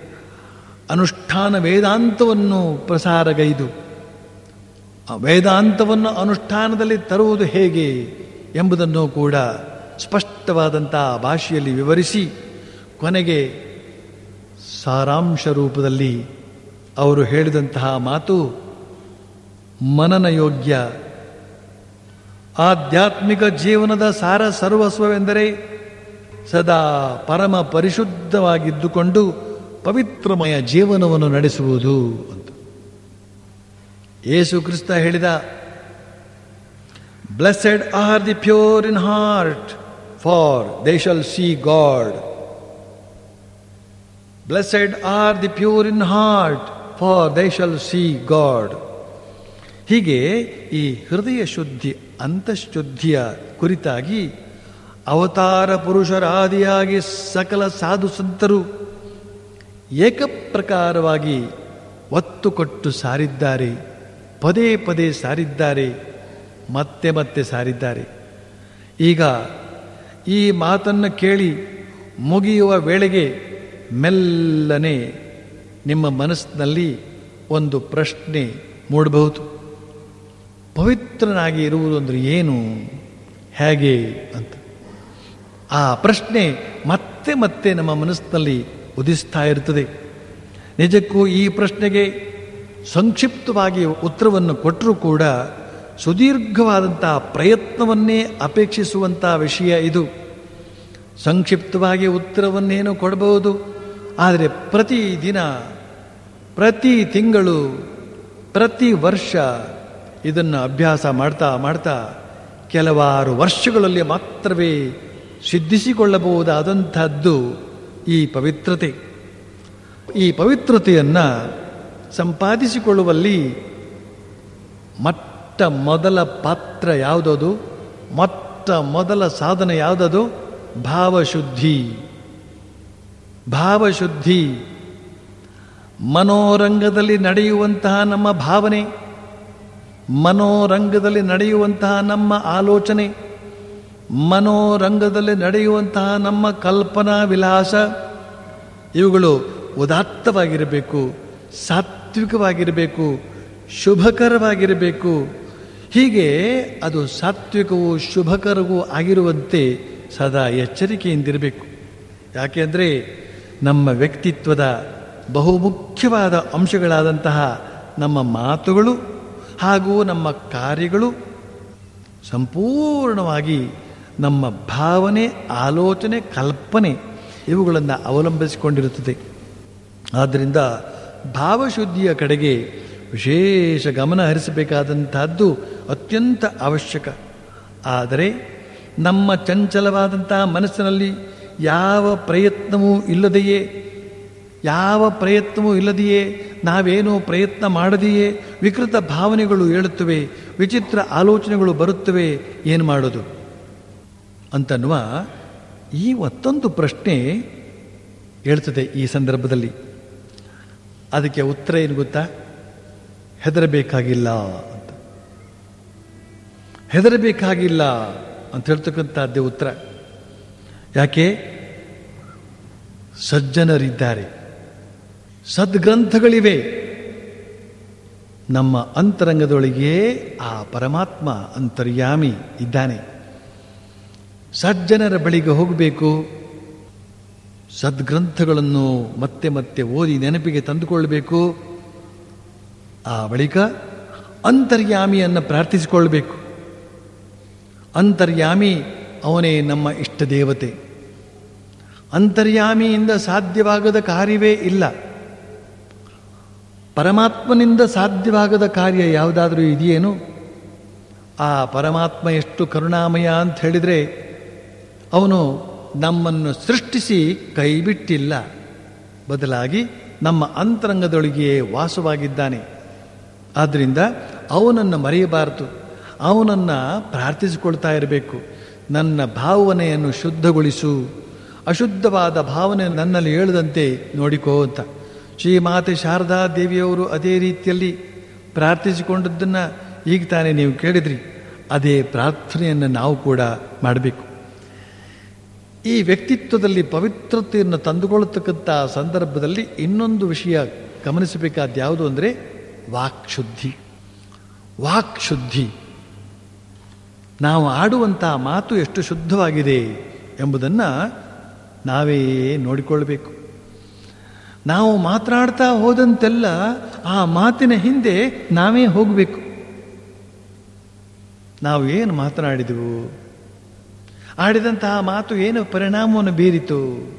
ಅನುಷ್ಠಾನ ವೇದಾಂತವನ್ನು ಪ್ರಸಾರಗೈದು, ಆ ವೇದಾಂತವನ್ನು ಅನುಷ್ಠಾನದಲ್ಲಿ ತರುವುದು ಹೇಗೆ ಎಂಬುದನ್ನು ಕೂಡ ಸ್ಪಷ್ಟವಾದಂಥ ಭಾಷೆಯಲ್ಲಿ ವಿವರಿಸಿ ಕೊನೆಗೆ ಸಾರಾಂಶ ರೂಪದಲ್ಲಿ ಅವರು ಹೇಳಿದಂತಹ ಮಾತು ಮನನ ಯೋಗ್ಯ ಆಧ್ಯಾತ್ಮಿಕ ಜೀವನದ ಸಾರ ಸರ್ವಸ್ವವೆಂದರೆ ಸದಾ ಪರಮ ಪರಿಶುದ್ಧವಾಗಿದ್ದುಕೊಂಡು ಪವಿತ್ರಮಯ ಜೀವನವನ್ನು ನಡೆಸುವುದು ಅಂತ. ಯೇಸು ಕ್ರಿಸ್ತ ಹೇಳಿದ blessed are the pure in heart for they shall see God blessed are the pure in heart for they shall see God ಹೀಗೆ ಈ ಹೃದಯ ಶುದ್ಧಿ ಅಂತಃಶುದ್ಧಿಯ ಕುರಿತಾಗಿ ಅವತಾರ ಪುರುಷರಾದಿಯಾಗಿ ಸಕಲ ಸಾಧು ಸಂತರು ಏಕಪ್ರಕಾರವಾಗಿ ಒತ್ತು ಕೊಟ್ಟು ಸಾರಿದ್ದಾರೆ, ಪದೇ ಪದೇ ಸಾರಿದ್ದಾರೆ, ಮತ್ತೆ ಮತ್ತೆ ಸಾರಿದ್ದಾರೆ. ಈಗ ಈ ಮಾತನ್ನು ಕೇಳಿ ಮುಗಿಯುವ ವೇಳೆಗೆ ಮೆಲ್ಲನೆ ನಿಮ್ಮ ಮನಸ್ಸಿನಲ್ಲಿ ಒಂದು ಪ್ರಶ್ನೆ ಮೂಡಬಹುದು. ಪವಿತ್ರನಾಗಿ ಇರುವುದು ಅಂದರೆ ಏನು? ಹೇಗೆ ಅಂತ. ಆ ಪ್ರಶ್ನೆ ಮತ್ತೆ ಮತ್ತೆ ನಮ್ಮ ಮನಸ್ಸಿನಲ್ಲಿ ಉದಿಸ್ತಾ ಇರ್ತದೆ. ನಿಜಕ್ಕೂ ಈ ಪ್ರಶ್ನೆಗೆ ಸಂಕ್ಷಿಪ್ತವಾಗಿ ಉತ್ತರವನ್ನು ಕೊಟ್ಟರೂ ಕೂಡ ಸುದೀರ್ಘವಾದಂಥ ಪ್ರಯತ್ನವನ್ನೇ ಅಪೇಕ್ಷಿಸುವಂಥ ವಿಷಯ ಇದು. ಸಂಕ್ಷಿಪ್ತವಾಗಿ ಉತ್ತರವನ್ನೇನು ಕೊಡಬಹುದು? ಆದರೆ ಪ್ರತಿ ದಿನ, ಪ್ರತಿ ತಿಂಗಳು, ಪ್ರತಿ ವರ್ಷ ಇದನ್ನು ಅಭ್ಯಾಸ ಮಾಡ್ತಾ ಮಾಡ್ತಾ ಕೆಲವಾರು ವರ್ಷಗಳಲ್ಲಿ ಮಾತ್ರವೇ ಸಿದ್ಧಿಸಿಕೊಳ್ಳಬಹುದಾದಂಥದ್ದು ಈ ಪವಿತ್ರತೆ. ಈ ಪವಿತ್ರತೆಯನ್ನು ಸಂಪಾದಿಸಿಕೊಳ್ಳುವಲ್ಲಿ ಮೊಟ್ಟ ಮೊದಲ ಪಾತ್ರ ಯಾವುದದು? ಮೊಟ್ಟ ಮೊದಲ ಸಾಧನ ಯಾವುದದು? ಭಾವಶುದ್ಧಿ. ಭಾವಶುದ್ಧಿ. ಮನೋರಂಗದಲ್ಲಿ ನಡೆಯುವಂತಹ ನಮ್ಮ ಭಾವನೆ. ಮನೋರಂಗದಲ್ಲಿ ನಡೆಯುವಂತಹ ನಮ್ಮ ಆಲೋಚನೆ, ಮನೋರಂಗದಲ್ಲಿ ನಡೆಯುವಂತಹ ನಮ್ಮ ಕಲ್ಪನಾ ವಿಲಾಸ ಇವುಗಳು ಉದಾತ್ತವಾಗಿರಬೇಕು, ಸಾತ್ವಿಕವಾಗಿರಬೇಕು, ಶುಭಕರವಾಗಿರಬೇಕು. ಹೀಗೆ ಅದು ಸಾತ್ವಿಕವೂ ಶುಭಕರವೂ ಆಗಿರುವಂತೆ ಸದಾ ಎಚ್ಚರಿಕೆಯಿಂದಿರಬೇಕು. ಯಾಕೆಂದರೆ ನಮ್ಮ ವ್ಯಕ್ತಿತ್ವದ ಬಹುಮುಖ್ಯವಾದ ಅಂಶಗಳಾದಂತಹ ನಮ್ಮ ಮಾತುಗಳು ಹಾಗೂ ನಮ್ಮ ಕಾರ್ಯಗಳು ಸಂಪೂರ್ಣವಾಗಿ ನಮ್ಮ ಭಾವನೆ, ಆಲೋಚನೆ, ಕಲ್ಪನೆ ಇವುಗಳನ್ನು ಅವಲಂಬಿಸಿಕೊಂಡಿರುತ್ತದೆ. ಆದ್ದರಿಂದ ಭಾವಶುದ್ಧಿಯ ಕಡೆಗೆ ವಿಶೇಷ ಗಮನ ಹರಿಸಬೇಕಾದಂತಹದ್ದು ಅತ್ಯಂತ ಅವಶ್ಯಕ. ಆದರೆ ನಮ್ಮ ಚಂಚಲವಾದಂತಹ ಮನಸ್ಸಿನಲ್ಲಿ ಯಾವ ಪ್ರಯತ್ನವೂ ಇಲ್ಲದೆಯೇ, ಯಾವ ಪ್ರಯತ್ನವೂ ಇಲ್ಲದೆಯೇ ನಾವೇನೋ ಪ್ರಯತ್ನ ಮಾಡದೆಯೇ ವಿಕೃತ ಭಾವನೆಗಳು ಹೇಳುತ್ತವೆ ವಿಚಿತ್ರ ಆಲೋಚನೆಗಳು ಬರುತ್ತವೆ, ಏನು ಮಾಡೋದು? ಅಂತನ್ನುವ ಈ ಮತ್ತೊಂದು ಪ್ರಶ್ನೆ ಹೇಳ್ತದೆ ಈ ಸಂದರ್ಭದಲ್ಲಿ. ಅದಕ್ಕೆ ಉತ್ತರ ಏನು ಗೊತ್ತಾ? ಹೆದರಬೇಕಾಗಿಲ್ಲ ಅಂತ. ಹೆದರಬೇಕಾಗಿಲ್ಲ ಅಂತ ಹೇಳ್ತಕ್ಕಂಥದ್ದೇ ಉತ್ತರ. ಯಾಕೆ? ಸಜ್ಜನರಿದ್ದಾರೆ. ಸದ್ಗ್ರಂಥಗಳಿವೆ. ನಮ್ಮ ಅಂತರಂಗದೊಳಗೆ ಆ ಪರಮಾತ್ಮ ಅಂತರ್ಯಾಮಿ ಇದ್ದಾನೆ. ಸಜ್ಜನರ ಬಳಿಗೆ ಹೋಗಬೇಕು. ಸದ್ಗ್ರಂಥಗಳನ್ನು ಮತ್ತೆ ಮತ್ತೆ ಓದಿ ನೆನಪಿಗೆ ತಂದುಕೊಳ್ಬೇಕು ಆ ಬಳಿಕ ಅಂತರ್ಯಾಮಿಯನ್ನು ಪ್ರಾರ್ಥಿಸಿಕೊಳ್ಬೇಕು ಅಂತರ್ಯಾಮಿ ಅವನೇ ನಮ್ಮ ಇಷ್ಟ ದೇವತೆ ಅಂತರ್ಯಾಮಿಯಿಂದ ಸಾಧ್ಯವಾಗದ ಕಾರ್ಯವೇ ಇಲ್ಲ. ಪರಮಾತ್ಮನಿಂದ ಸಾಧ್ಯವಾಗದ ಕಾರ್ಯ ಯಾವುದಾದರೂ ಇದೆಯೇನು? ಆ ಪರಮಾತ್ಮ ಎಷ್ಟು ಕರುಣಾಮಯ ಅಂತ ಹೇಳಿದರೆ ಅವನು ನಮ್ಮನ್ನು ಸೃಷ್ಟಿಸಿ ಕೈಬಿಟ್ಟಿಲ್ಲ. ಬದಲಾಗಿ ನಮ್ಮ ಅಂತರಂಗದೊಳಗೆಯೇ ವಾಸವಾಗಿದ್ದಾನೆ. ಆದ್ದರಿಂದ ಅವನನ್ನು ಮರೆಯಬಾರದು. ಅವನನ್ನು ಪ್ರಾರ್ಥಿಸಿಕೊಳ್ತಾ ಇರಬೇಕು. ನನ್ನ ಭಾವನೆಯನ್ನು ಶುದ್ಧಗೊಳಿಸು. ಅಶುದ್ಧವಾದ ಭಾವನೆ ನನ್ನಲ್ಲಿ ಹೇಳದಂತೆ ನೋಡಿಕೋ ಅಂತ. ಶ್ರೀಮಾತೆ ಶಾರದಾ ದೇವಿಯವರು ಅದೇ ರೀತಿಯಲ್ಲಿ ಪ್ರಾರ್ಥಿಸಿಕೊಂಡದ್ದನ್ನು ಈಗ ತಾನೇ ನೀವು ಕೇಳಿದ್ರಿ. ಅದೇ ಪ್ರಾರ್ಥನೆಯನ್ನು ನಾವು ಕೂಡ ಮಾಡಬೇಕು. ಈ ವ್ಯಕ್ತಿತ್ವದಲ್ಲಿ ಪವಿತ್ರತೆಯನ್ನು ತಂದುಕೊಳ್ಳತಕ್ಕಂಥ ಸಂದರ್ಭದಲ್ಲಿ ಇನ್ನೊಂದು ವಿಷಯ ಗಮನಿಸಬೇಕಾದ ಯಾವುದು ಅಂದರೆ ವಾಕ್ಶುದ್ಧಿ ವಾಕ್ಶುದ್ಧಿ ನಾವು ಆಡುವಂಥ ಮಾತು ಎಷ್ಟು ಶುದ್ಧವಾಗಿದೆ ಎಂಬುದನ್ನು ನಾವೇ ನೋಡಿಕೊಳ್ಬೇಕು. ನಾವು ಮಾತನಾಡ್ತಾ ಹೋದಂತೆಲ್ಲ ಆ ಮಾತಿನ ಹಿಂದೆ ನಾವೇ ಹೋಗಬೇಕು. ನಾವು ಏನು ಮಾತನಾಡಿದೆವು? ಆಡಿದಂತಹ ಮಾತು ಏನು ಪರಿಣಾಮವನ್ನು ಬೀರಿತು?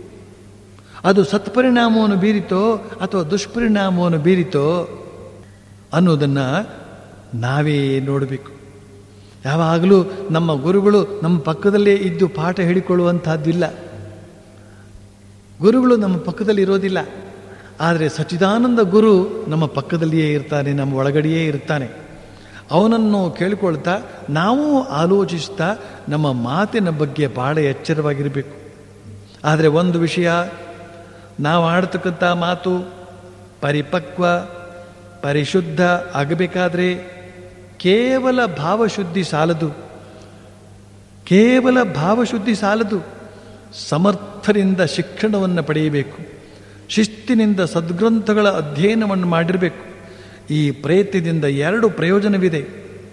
ಅದು ಸತ್ಪರಿಣಾಮವನ್ನು ಬೀರಿತೋ ಅಥವಾ ದುಷ್ಪರಿಣಾಮವನ್ನು ಬೀರಿತೋ ಅನ್ನೋದನ್ನು ನಾವೇ ನೋಡಬೇಕು. ಯಾವಾಗಲೂ ನಮ್ಮ ಗುರುಗಳು ನಮ್ಮ ಪಕ್ಕದಲ್ಲೇ ಇದ್ದು ಪಾಠ ಹೇಳಿಕೊಳ್ಳುವಂತಹದ್ದಿಲ್ಲ. ಗುರುಗಳು ನಮ್ಮ ಪಕ್ಕದಲ್ಲಿ ಇರೋದಿಲ್ಲ ಆದರೆ ಸಚ್ಚಿದಾನಂದ ಗುರು ನಮ್ಮ ಪಕ್ಕದಲ್ಲಿಯೇ ಇರ್ತಾನೆ, ನಮ್ಮ ಒಳಗಡೆಯೇ ಇರ್ತಾನೆ. ಅವನನ್ನು ಕೇಳಿಕೊಳ್ತಾ, ನಾವು ಆಲೋಚಿಸ್ತಾ, ನಮ್ಮ ಮಾತಿನ ಬಗ್ಗೆ ಬಹಳ ಎಚ್ಚರವಾಗಿರಬೇಕು. ಆದರೆ ಒಂದು ವಿಷಯ, ನಾವು ಆಡ್ತಕ್ಕಂಥ ಮಾತು ಪರಿಪಕ್ವ, ಪರಿಶುದ್ಧ ಆಗಬೇಕಾದ್ರೆ ಕೇವಲ ಭಾವಶುದ್ಧಿ ಸಾಲದು. ಕೇವಲ ಭಾವಶುದ್ಧಿ ಸಾಲದು. ಸಮರ್ಥರಿಂದ ಶಿಕ್ಷಣವನ್ನು ಪಡೆಯಬೇಕು. ಶಿಸ್ತಿನಿಂದ ಸದ್ಗ್ರಂಥಗಳ ಅಧ್ಯಯನವನ್ನು ಮಾಡಿರಬೇಕು. ಈ ಪ್ರಯತ್ನದಿಂದ ಎರಡು ಪ್ರಯೋಜನವಿದೆ.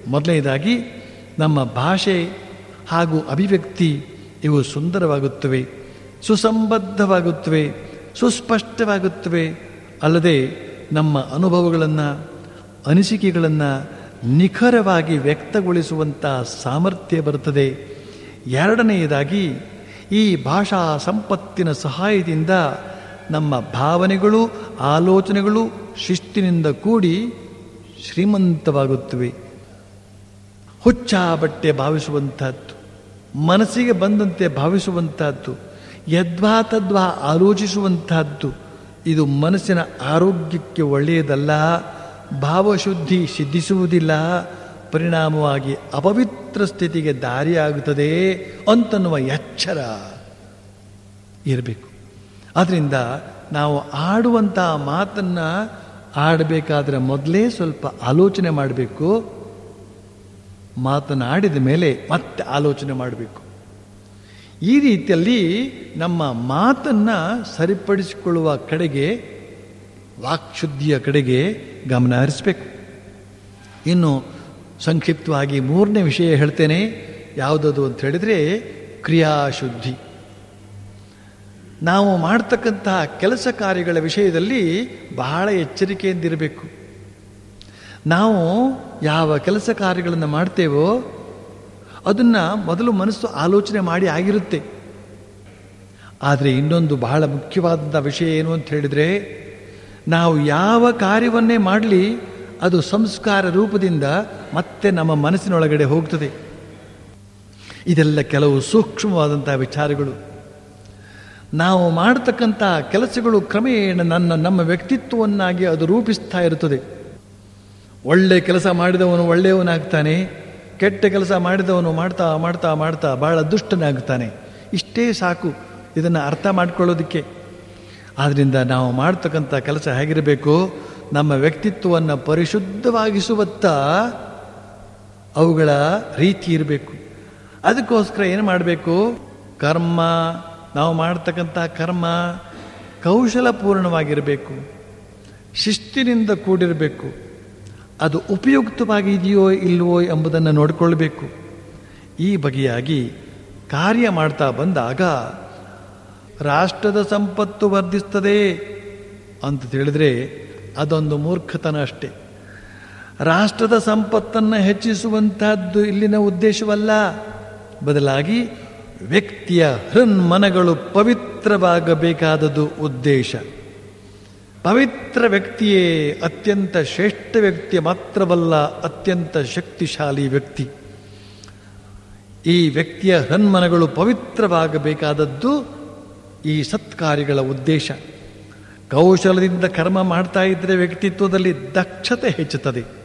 ಮೊದಲನೇದಾಗಿ, ನಮ್ಮ ಭಾಷೆ ಹಾಗೂ ಅಭಿವ್ಯಕ್ತಿ ಇವು ಸುಂದರವಾಗುತ್ತವೆ, ಸುಸಂಬದ್ಧವಾಗುತ್ತವೆ, ಸುಸ್ಪಷ್ಟವಾಗುತ್ತವೆ, ಅಲ್ಲದೆ ನಮ್ಮ ಅನುಭವಗಳನ್ನು, ಅನಿಸಿಕೆಗಳನ್ನು ನಿಖರವಾಗಿ ವ್ಯಕ್ತಗೊಳಿಸುವಂಥ ಸಾಮರ್ಥ್ಯ ಬರುತ್ತದೆ. ಎರಡನೆಯದಾಗಿ, ಈ ಭಾಷಾ ಸಂಪತ್ತಿನ ಸಹಾಯದಿಂದ ನಮ್ಮ ಭಾವನೆಗಳು, ಆಲೋಚನೆಗಳು ಶಿಸ್ತಿನಿಂದ ಕೂಡಿ ಶ್ರೀಮಂತವಾಗುತ್ತವೆ. ಹುಚ್ಚ ಬಟ್ಟೆ ಭಾವಿಸುವಂತಹದ್ದು, ಮನಸ್ಸಿಗೆ ಬಂದಂತೆ ಭಾವಿಸುವಂತಹದ್ದು ಯದ್ವಾ ತದ್ವಾ ಆಲೋಚಿಸುವಂತಹದ್ದು, ಇದು ಮನಸ್ಸಿನ ಆರೋಗ್ಯಕ್ಕೆ ಒಳ್ಳೆಯದಲ್ಲ, ಭಾವಶುದ್ಧಿ ಸಿದ್ಧಿಸುವುದಿಲ್ಲ, ಪರಿಣಾಮವಾಗಿ ಅಪವಿತ್ರ ಸ್ಥಿತಿಗೆ ದಾರಿಯಾಗುತ್ತದೆ ಅಂತನ್ನುವ ಎಚ್ಚರ ಇರಬೇಕು. ಆದ್ದರಿಂದ ನಾವು ಆಡುವಂಥ ಮಾತನ್ನು ಆಡಬೇಕಾದ್ರೆ ಮೊದಲೇ ಸ್ವಲ್ಪ ಆಲೋಚನೆ ಮಾಡಬೇಕು. ಮಾತನಾಡಿದ ಮೇಲೆ ಮತ್ತೆ ಆಲೋಚನೆ ಮಾಡಬೇಕು. ಈ ರೀತಿಯಲ್ಲಿ ನಮ್ಮ ಮಾತನ್ನು ಸರಿಪಡಿಸಿಕೊಳ್ಳುವ ಕಡೆಗೆ, ವಾಕ್ಶುದ್ಧಿಯ ಕಡೆಗೆ ಗಮನ ಹರಿಸಬೇಕು. ಇನ್ನು ಸಂಕ್ಷಿಪ್ತವಾಗಿ ಮೂರನೇ ವಿಷಯ ಹೇಳ್ತೇನೆ. ಯಾವುದದು ಅಂತ ಹೇಳಿದರೆ ಕ್ರಿಯಾಶುದ್ಧಿ. ನಾವು ಮಾಡ್ತಕ್ಕಂತಹ ಕೆಲಸ ಕಾರ್ಯಗಳ ವಿಷಯದಲ್ಲಿ ಬಹಳ ಎಚ್ಚರಿಕೆಯಿಂದಿರಬೇಕು. ನಾವು ಯಾವ ಕೆಲಸ ಕಾರ್ಯಗಳನ್ನು ಮಾಡ್ತೇವೋ ಅದನ್ನು ಮೊದಲು ಮನಸ್ಸು ಆಲೋಚನೆ ಮಾಡಿ ಆಗಿರುತ್ತೆ. ಆದರೆ ಇನ್ನೊಂದು ಬಹಳ ಮುಖ್ಯವಾದಂಥ ವಿಷಯ ಏನು ಅಂತ ಹೇಳಿದರೆ, ನಾವು ಯಾವ ಕಾರ್ಯವನ್ನೇ ಮಾಡಲಿ ಅದು ಸಂಸ್ಕಾರ ರೂಪದಿಂದ ಮತ್ತೆ ನಮ್ಮ ಮನಸ್ಸಿನೊಳಗಡೆ ಹೋಗ್ತದೆ. ಇದೆಲ್ಲ ಕೆಲವು ಸೂಕ್ಷ್ಮವಾದಂಥ ವಿಚಾರಗಳು. ನಾವು ಮಾಡತಕ್ಕಂಥ ಕೆಲಸಗಳು ಕ್ರಮೇಣ ನನ್ನ, ನಮ್ಮ ವ್ಯಕ್ತಿತ್ವವನ್ನಾಗಿ ಅದು ರೂಪಿಸ್ತಾ ಇರುತ್ತದೆ. ಒಳ್ಳೆ ಕೆಲಸ ಮಾಡಿದವನು ಒಳ್ಳೆಯವನಾಗ್ತಾನೆ, ಕೆಟ್ಟ ಕೆಲಸ ಮಾಡಿದವನು ಮಾಡ್ತಾ ಮಾಡ್ತಾ ಮಾಡ್ತಾ ಭಾಳ ದುಷ್ಟನಾಗ್ತಾನೆ. ಇಷ್ಟೇ ಸಾಕು ಇದನ್ನು ಅರ್ಥ ಮಾಡಿಕೊಳ್ಳೋದಕ್ಕೆ. ಆದ್ದರಿಂದ ನಾವು ಮಾಡ್ತಕ್ಕಂಥ ಕೆಲಸ ಹೇಗಿರಬೇಕು? ನಮ್ಮ ವ್ಯಕ್ತಿತ್ವವನ್ನು ಪರಿಶುದ್ಧವಾಗಿಸುವತ್ತ ಅವುಗಳ ರೀತಿ ಇರಬೇಕು. ಅದಕ್ಕೋಸ್ಕರ ಏನು ಮಾಡಬೇಕು? ಕರ್ಮ ನಾವು ಮಾಡ್ತಕ್ಕಂಥ ಕರ್ಮ ಕೌಶಲಪೂರ್ಣವಾಗಿರಬೇಕು. ಶಿಸ್ತಿನಿಂದ ಕೂಡಿರಬೇಕು. ಅದು ಉಪಯುಕ್ತವಾಗಿದೆಯೋ ಇಲ್ಲವೋ ಎಂಬುದನ್ನು ನೋಡಿಕೊಳ್ಬೇಕು. ಈ ಬಗೆಯಾಗಿ ಕಾರ್ಯ ಮಾಡ್ತಾ ಬಂದಾಗ ರಾಷ್ಟ್ರದ ಸಂಪತ್ತು ವರ್ಧಿಸ್ತದೆ ಅಂತ ತಿಳಿದ್ರೆ ಅದೊಂದು ಮೂರ್ಖತನ ಅಷ್ಟೇ. ರಾಷ್ಟ್ರದ ಸಂಪತ್ತನ್ನು ಹೆಚ್ಚಿಸುವಂತಹದ್ದು ಇಲ್ಲಿನ ಉದ್ದೇಶವಲ್ಲ. ಬದಲಾಗಿ ವ್ಯಕ್ತಿಯ ಹೃನ್ಮನಗಳು ಪವಿತ್ರವಾಗಬೇಕಾದದ್ದು ಉದ್ದೇಶ. ಪವಿತ್ರ ವ್ಯಕ್ತಿಯೇ ಅತ್ಯಂತ ಶ್ರೇಷ್ಠ ವ್ಯಕ್ತಿ ಮಾತ್ರವಲ್ಲ, ಅತ್ಯಂತ ಶಕ್ತಿಶಾಲಿ ವ್ಯಕ್ತಿ. ಈ ವ್ಯಕ್ತಿಯ ಹೃನ್ಮನಗಳು ಪವಿತ್ರವಾಗಬೇಕಾದದ್ದು ಈ ಸತ್ಕಾರ್ಯಗಳ ಉದ್ದೇಶ. ಕೌಶಲದಿಂದ ಕರ್ಮ ಮಾಡ್ತಾ ಇದ್ದರೆ ವ್ಯಕ್ತಿತ್ವದಲ್ಲಿ ದಕ್ಷತೆ ಹೆಚ್ಚುತ್ತದೆ.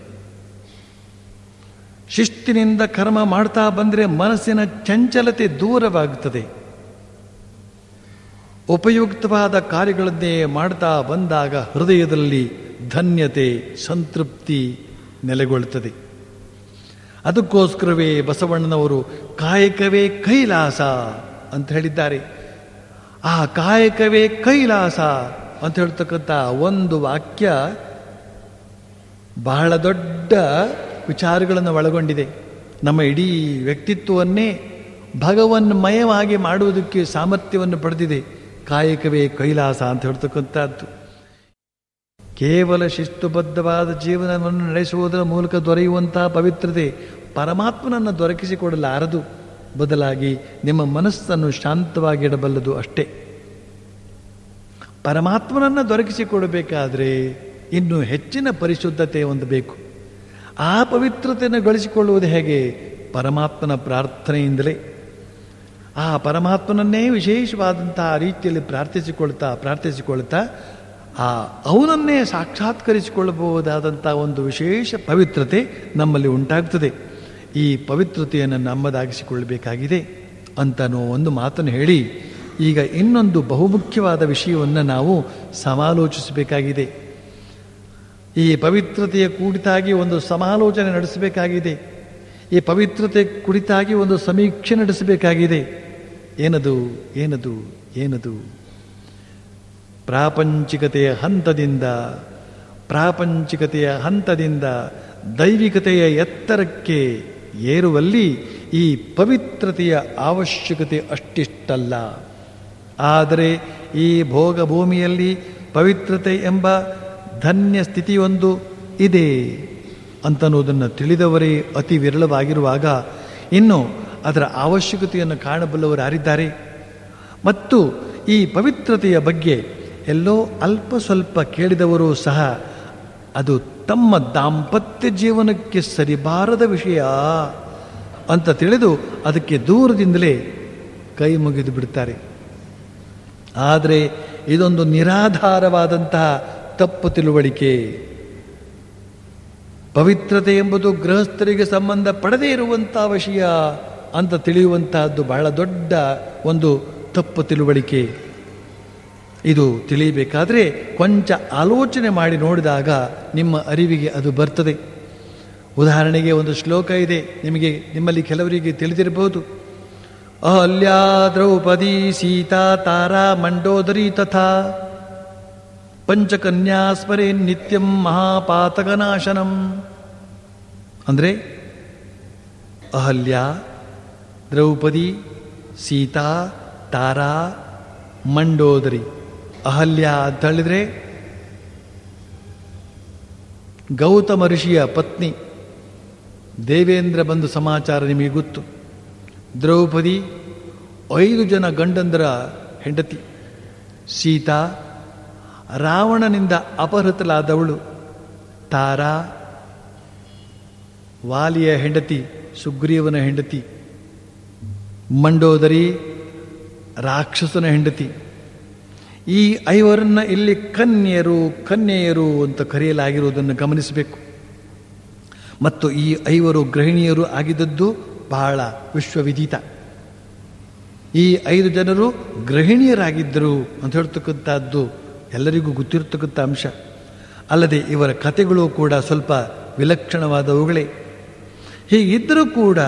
ಶಿಸ್ತಿನಿಂದ ಕರ್ಮ ಮಾಡ್ತಾ ಬಂದರೆ ಮನಸ್ಸಿನ ಚಂಚಲತೆ ದೂರವಾಗುತ್ತದೆ. ಉಪಯುಕ್ತವಾದ ಕಾರ್ಯಗಳನ್ನೇ ಮಾಡ್ತಾ ಬಂದಾಗ ಹೃದಯದಲ್ಲಿ ಧನ್ಯತೆ, ಸಂತೃಪ್ತಿ ನೆಲೆಗೊಳ್ಳುತ್ತದೆ. ಅದಕ್ಕೋಸ್ಕರವೇ ಬಸವಣ್ಣನವರು ಕಾಯಕವೇ ಕೈಲಾಸ ಅಂತ ಹೇಳಿದ್ದಾರೆ. ಆ ಕಾಯಕವೇ ಕೈಲಾಸ ಅಂತ ಹೇಳ್ತಕ್ಕಂಥ ಒಂದು ವಾಕ್ಯ ಬಹಳ ದೊಡ್ಡ ವಿಚಾರಗಳನ್ನು ಒಳಗೊಂಡಿದೆ. ನಮ್ಮ ಇಡೀ ವ್ಯಕ್ತಿತ್ವವನ್ನೇ ಭಗವನ್ಮಯವಾಗಿ ಮಾಡುವುದಕ್ಕೆ ಸಾಮರ್ಥ್ಯವನ್ನು ಪಡೆದಿದೆ. ಕಾಯಕವೇ ಕೈಲಾಸ ಅಂತ ಹೇಳ್ತಕ್ಕಂಥದ್ದು. ಕೇವಲ ಶಿಸ್ತುಬದ್ಧವಾದ ಜೀವನವನ್ನು ನಡೆಸುವುದರ ಮೂಲಕ ದೊರೆಯುವಂತಹ ಪವಿತ್ರತೆ ಪರಮಾತ್ಮನನ್ನು ದೊರಕಿಸಿಕೊಡಲಾರದು. ಬದಲಾಗಿ ನಿಮ್ಮ ಮನಸ್ಸನ್ನು ಶಾಂತವಾಗಿಡಬಲ್ಲದು ಅಷ್ಟೇ. ಪರಮಾತ್ಮನನ್ನು ದೊರಕಿಸಿಕೊಡಬೇಕಾದ್ರೆ ಇನ್ನೂ ಹೆಚ್ಚಿನ ಪರಿಶುದ್ಧತೆ ಹೊಂದಬೇಕು. ಆ ಪವಿತ್ರತೆಯನ್ನು ಗಳಿಸಿಕೊಳ್ಳುವುದು ಹೇಗೆ? ಪರಮಾತ್ಮನ ಪ್ರಾರ್ಥನೆಯಿಂದಲೇ. ಆ ಪರಮಾತ್ಮನನ್ನೇ ವಿಶೇಷವಾದಂತಹ ರೀತಿಯಲ್ಲಿ ಪ್ರಾರ್ಥಿಸಿಕೊಳ್ತಾ ಪ್ರಾರ್ಥಿಸಿಕೊಳ್ತಾ, ಆ ಅವನನ್ನೇ ಸಾಕ್ಷಾತ್ಕರಿಸಿಕೊಳ್ಳಬಹುದಾದಂಥ ಒಂದು ವಿಶೇಷ ಪವಿತ್ರತೆ ನಮ್ಮಲ್ಲಿ ಉಂಟಾಗ್ತದೆ. ಈ ಪವಿತ್ರತೆಯನ್ನು ನಮ್ಮದಾಗಿಸಿಕೊಳ್ಳಬೇಕಾಗಿದೆ. ಅಂತನೋ ಒಂದು ಮಾತನ್ನು ಹೇಳಿ, ಈಗ ಇನ್ನೊಂದು ಬಹುಮುಖ್ಯವಾದ ವಿಷಯವನ್ನು ನಾವು ಸಮಾಲೋಚಿಸಬೇಕಾಗಿದೆ. ಈ ಪವಿತ್ರತೆಯ ಕುರಿತಾಗಿ ಒಂದು ಸಮಾಲೋಚನೆ ನಡೆಸಬೇಕಾಗಿದೆ. ಈ ಪವಿತ್ರತೆ ಕುರಿತಾಗಿ ಒಂದು ಸಮೀಕ್ಷೆ ನಡೆಸಬೇಕಾಗಿದೆ. ಏನದು ಏನದು ಏನದು? ಪ್ರಾಪಂಚಿಕತೆಯ ಹಂತದಿಂದ ಪ್ರಾಪಂಚಿಕತೆಯ ಹಂತದಿಂದ ದೈವಿಕತೆಯ ಎತ್ತರಕ್ಕೆ ಏರುವಲ್ಲಿ ಈ ಪವಿತ್ರತೆಯ ಅವಶ್ಯಕತೆ ಅಷ್ಟಿಷ್ಟಲ್ಲ. ಆದರೆ ಈ ಭೋಗ ಭೂಮಿಯಲ್ಲಿ ಪವಿತ್ರತೆ ಎಂಬ ಧನ್ಯ ಸ್ಥಿತಿಯೊಂದು ಇದೆ ಅಂತನ್ನುವುದನ್ನು ತಿಳಿದವರೇ ಅತಿ ವಿರಳವಾಗಿರುವಾಗ ಇನ್ನು ಅದರ ಅವಶ್ಯಕತೆಯನ್ನು ಕಾಣಬಲ್ಲವರು ಯಾರಿದ್ದಾರೆ ಮತ್ತು ಈ ಪವಿತ್ರತೆಯ ಬಗ್ಗೆ ಎಲ್ಲೋ ಅಲ್ಪ ಸ್ವಲ್ಪ ಕೇಳಿದವರು ಸಹ ಅದು ತಮ್ಮ ದಾಂಪತ್ಯ ಜೀವನಕ್ಕೆ ಸರಿಬಾರದ ವಿಷಯ ಅಂತ ತಿಳಿದು ಅದಕ್ಕೆ ದೂರದಿಂದಲೇ ಕೈ ಮುಗಿದು ಬಿಡ್ತಾರೆ ಆದರೆ ಇದೊಂದು ನಿರಾಧಾರವಾದಂತಹ ತಪ್ಪು ತಿಳುವಳಿಕೆ. ಪವಿತ್ರತೆ ಎಂಬುದು ಗೃಹಸ್ಥರಿಗೆ ಸಂಬಂಧ ಪಡದೇ ಇರುವಂಥ ವಿಷಯ ಅಂತ ತಿಳಿಯುವಂತಹದ್ದು ಬಹಳ ದೊಡ್ಡ ಒಂದು ತಪ್ಪು ತಿಳುವಳಿಕೆ. ಇದು ತಿಳಿಯಬೇಕಾದ್ರೆ ಕೊಂಚ ಆಲೋಚನೆ ಮಾಡಿ ನೋಡಿದಾಗ ನಿಮ್ಮ ಅರಿವಿಗೆ ಅದು ಬರ್ತದೆ. ಉದಾಹರಣೆಗೆ ಒಂದು ಶ್ಲೋಕ ಇದೆ, ನಿಮಗೆ ನಿಮ್ಮಲ್ಲಿ ಕೆಲವರಿಗೆ ತಿಳಿದಿರಬಹುದು. ಅಹಲ್ಯಾ ದ್ರೌಪದಿ ಸೀತಾ ತಾರಾ ಮಂಡೋದರಿ ತಥಾ. ಪಂಚಕನ್ಯಾ ಸ್ಮರೆ ನಿತ್ಯಂ ಮಹಾಪಾತಕನಾಶನಂ. ಅಂದರೆ ಅಹಲ್ಯ, ದ್ರೌಪದಿ, ಸೀತಾ, ತಾರಾ, ಮಂಡೋದರಿ. ಅಹಲ್ಯ ಅಂತ ಹೇಳಿದರೆ ಗೌತಮ ಋಷಿಯ ಪತ್ನಿ. ದೇವೇಂದ್ರ ಬಂದು ಸಮಾಚಾರ ನಿಮಗೆ ಗೊತ್ತು. ದ್ರೌಪದಿ ಐದು ಜನ ಗಂಡಂದರ ಹೆಂಡತಿ. ಸೀತಾ ರಾವಣನಿಂದ ಅಪಹೃತಲಾದವಳು ತಾರಾ, ವಾಲಿಯ ಹೆಂಡತಿ, ಸುಗ್ರೀವನ ಹೆಂಡತಿ. ಮಂಡೋದರಿ, ರಾಕ್ಷಸನ ಹೆಂಡತಿ. ಈ ಐವರನ್ನ ಇಲ್ಲಿ ಕನ್ಯರು ಕನ್ಯೆಯರು ಅಂತ ಕರೆಯಲಾಗಿರುವುದನ್ನು ಗಮನಿಸಬೇಕು. ಮತ್ತು ಈ ಐವರು ಗೃಹಿಣಿಯರು ಆಗಿದ್ದದ್ದು ಬಹಳ ವಿಶ್ವವಿದಿತ. ಈ ಐದು ಜನರು ಗೃಹಿಣಿಯರಾಗಿದ್ದರು ಅಂತ ಹೇಳ್ತಕ್ಕಂಥದ್ದು ಎಲ್ಲರಿಗೂ ಗೊತ್ತಿರತಕ್ಕಂಥ ಅಂಶ. ಅಲ್ಲದೆ ಇವರ ಕಥೆಗಳು ಕೂಡ ಸ್ವಲ್ಪ ವಿಲಕ್ಷಣವಾದವುಗಳೇ. ಹೀಗಿದ್ದರೂ ಕೂಡ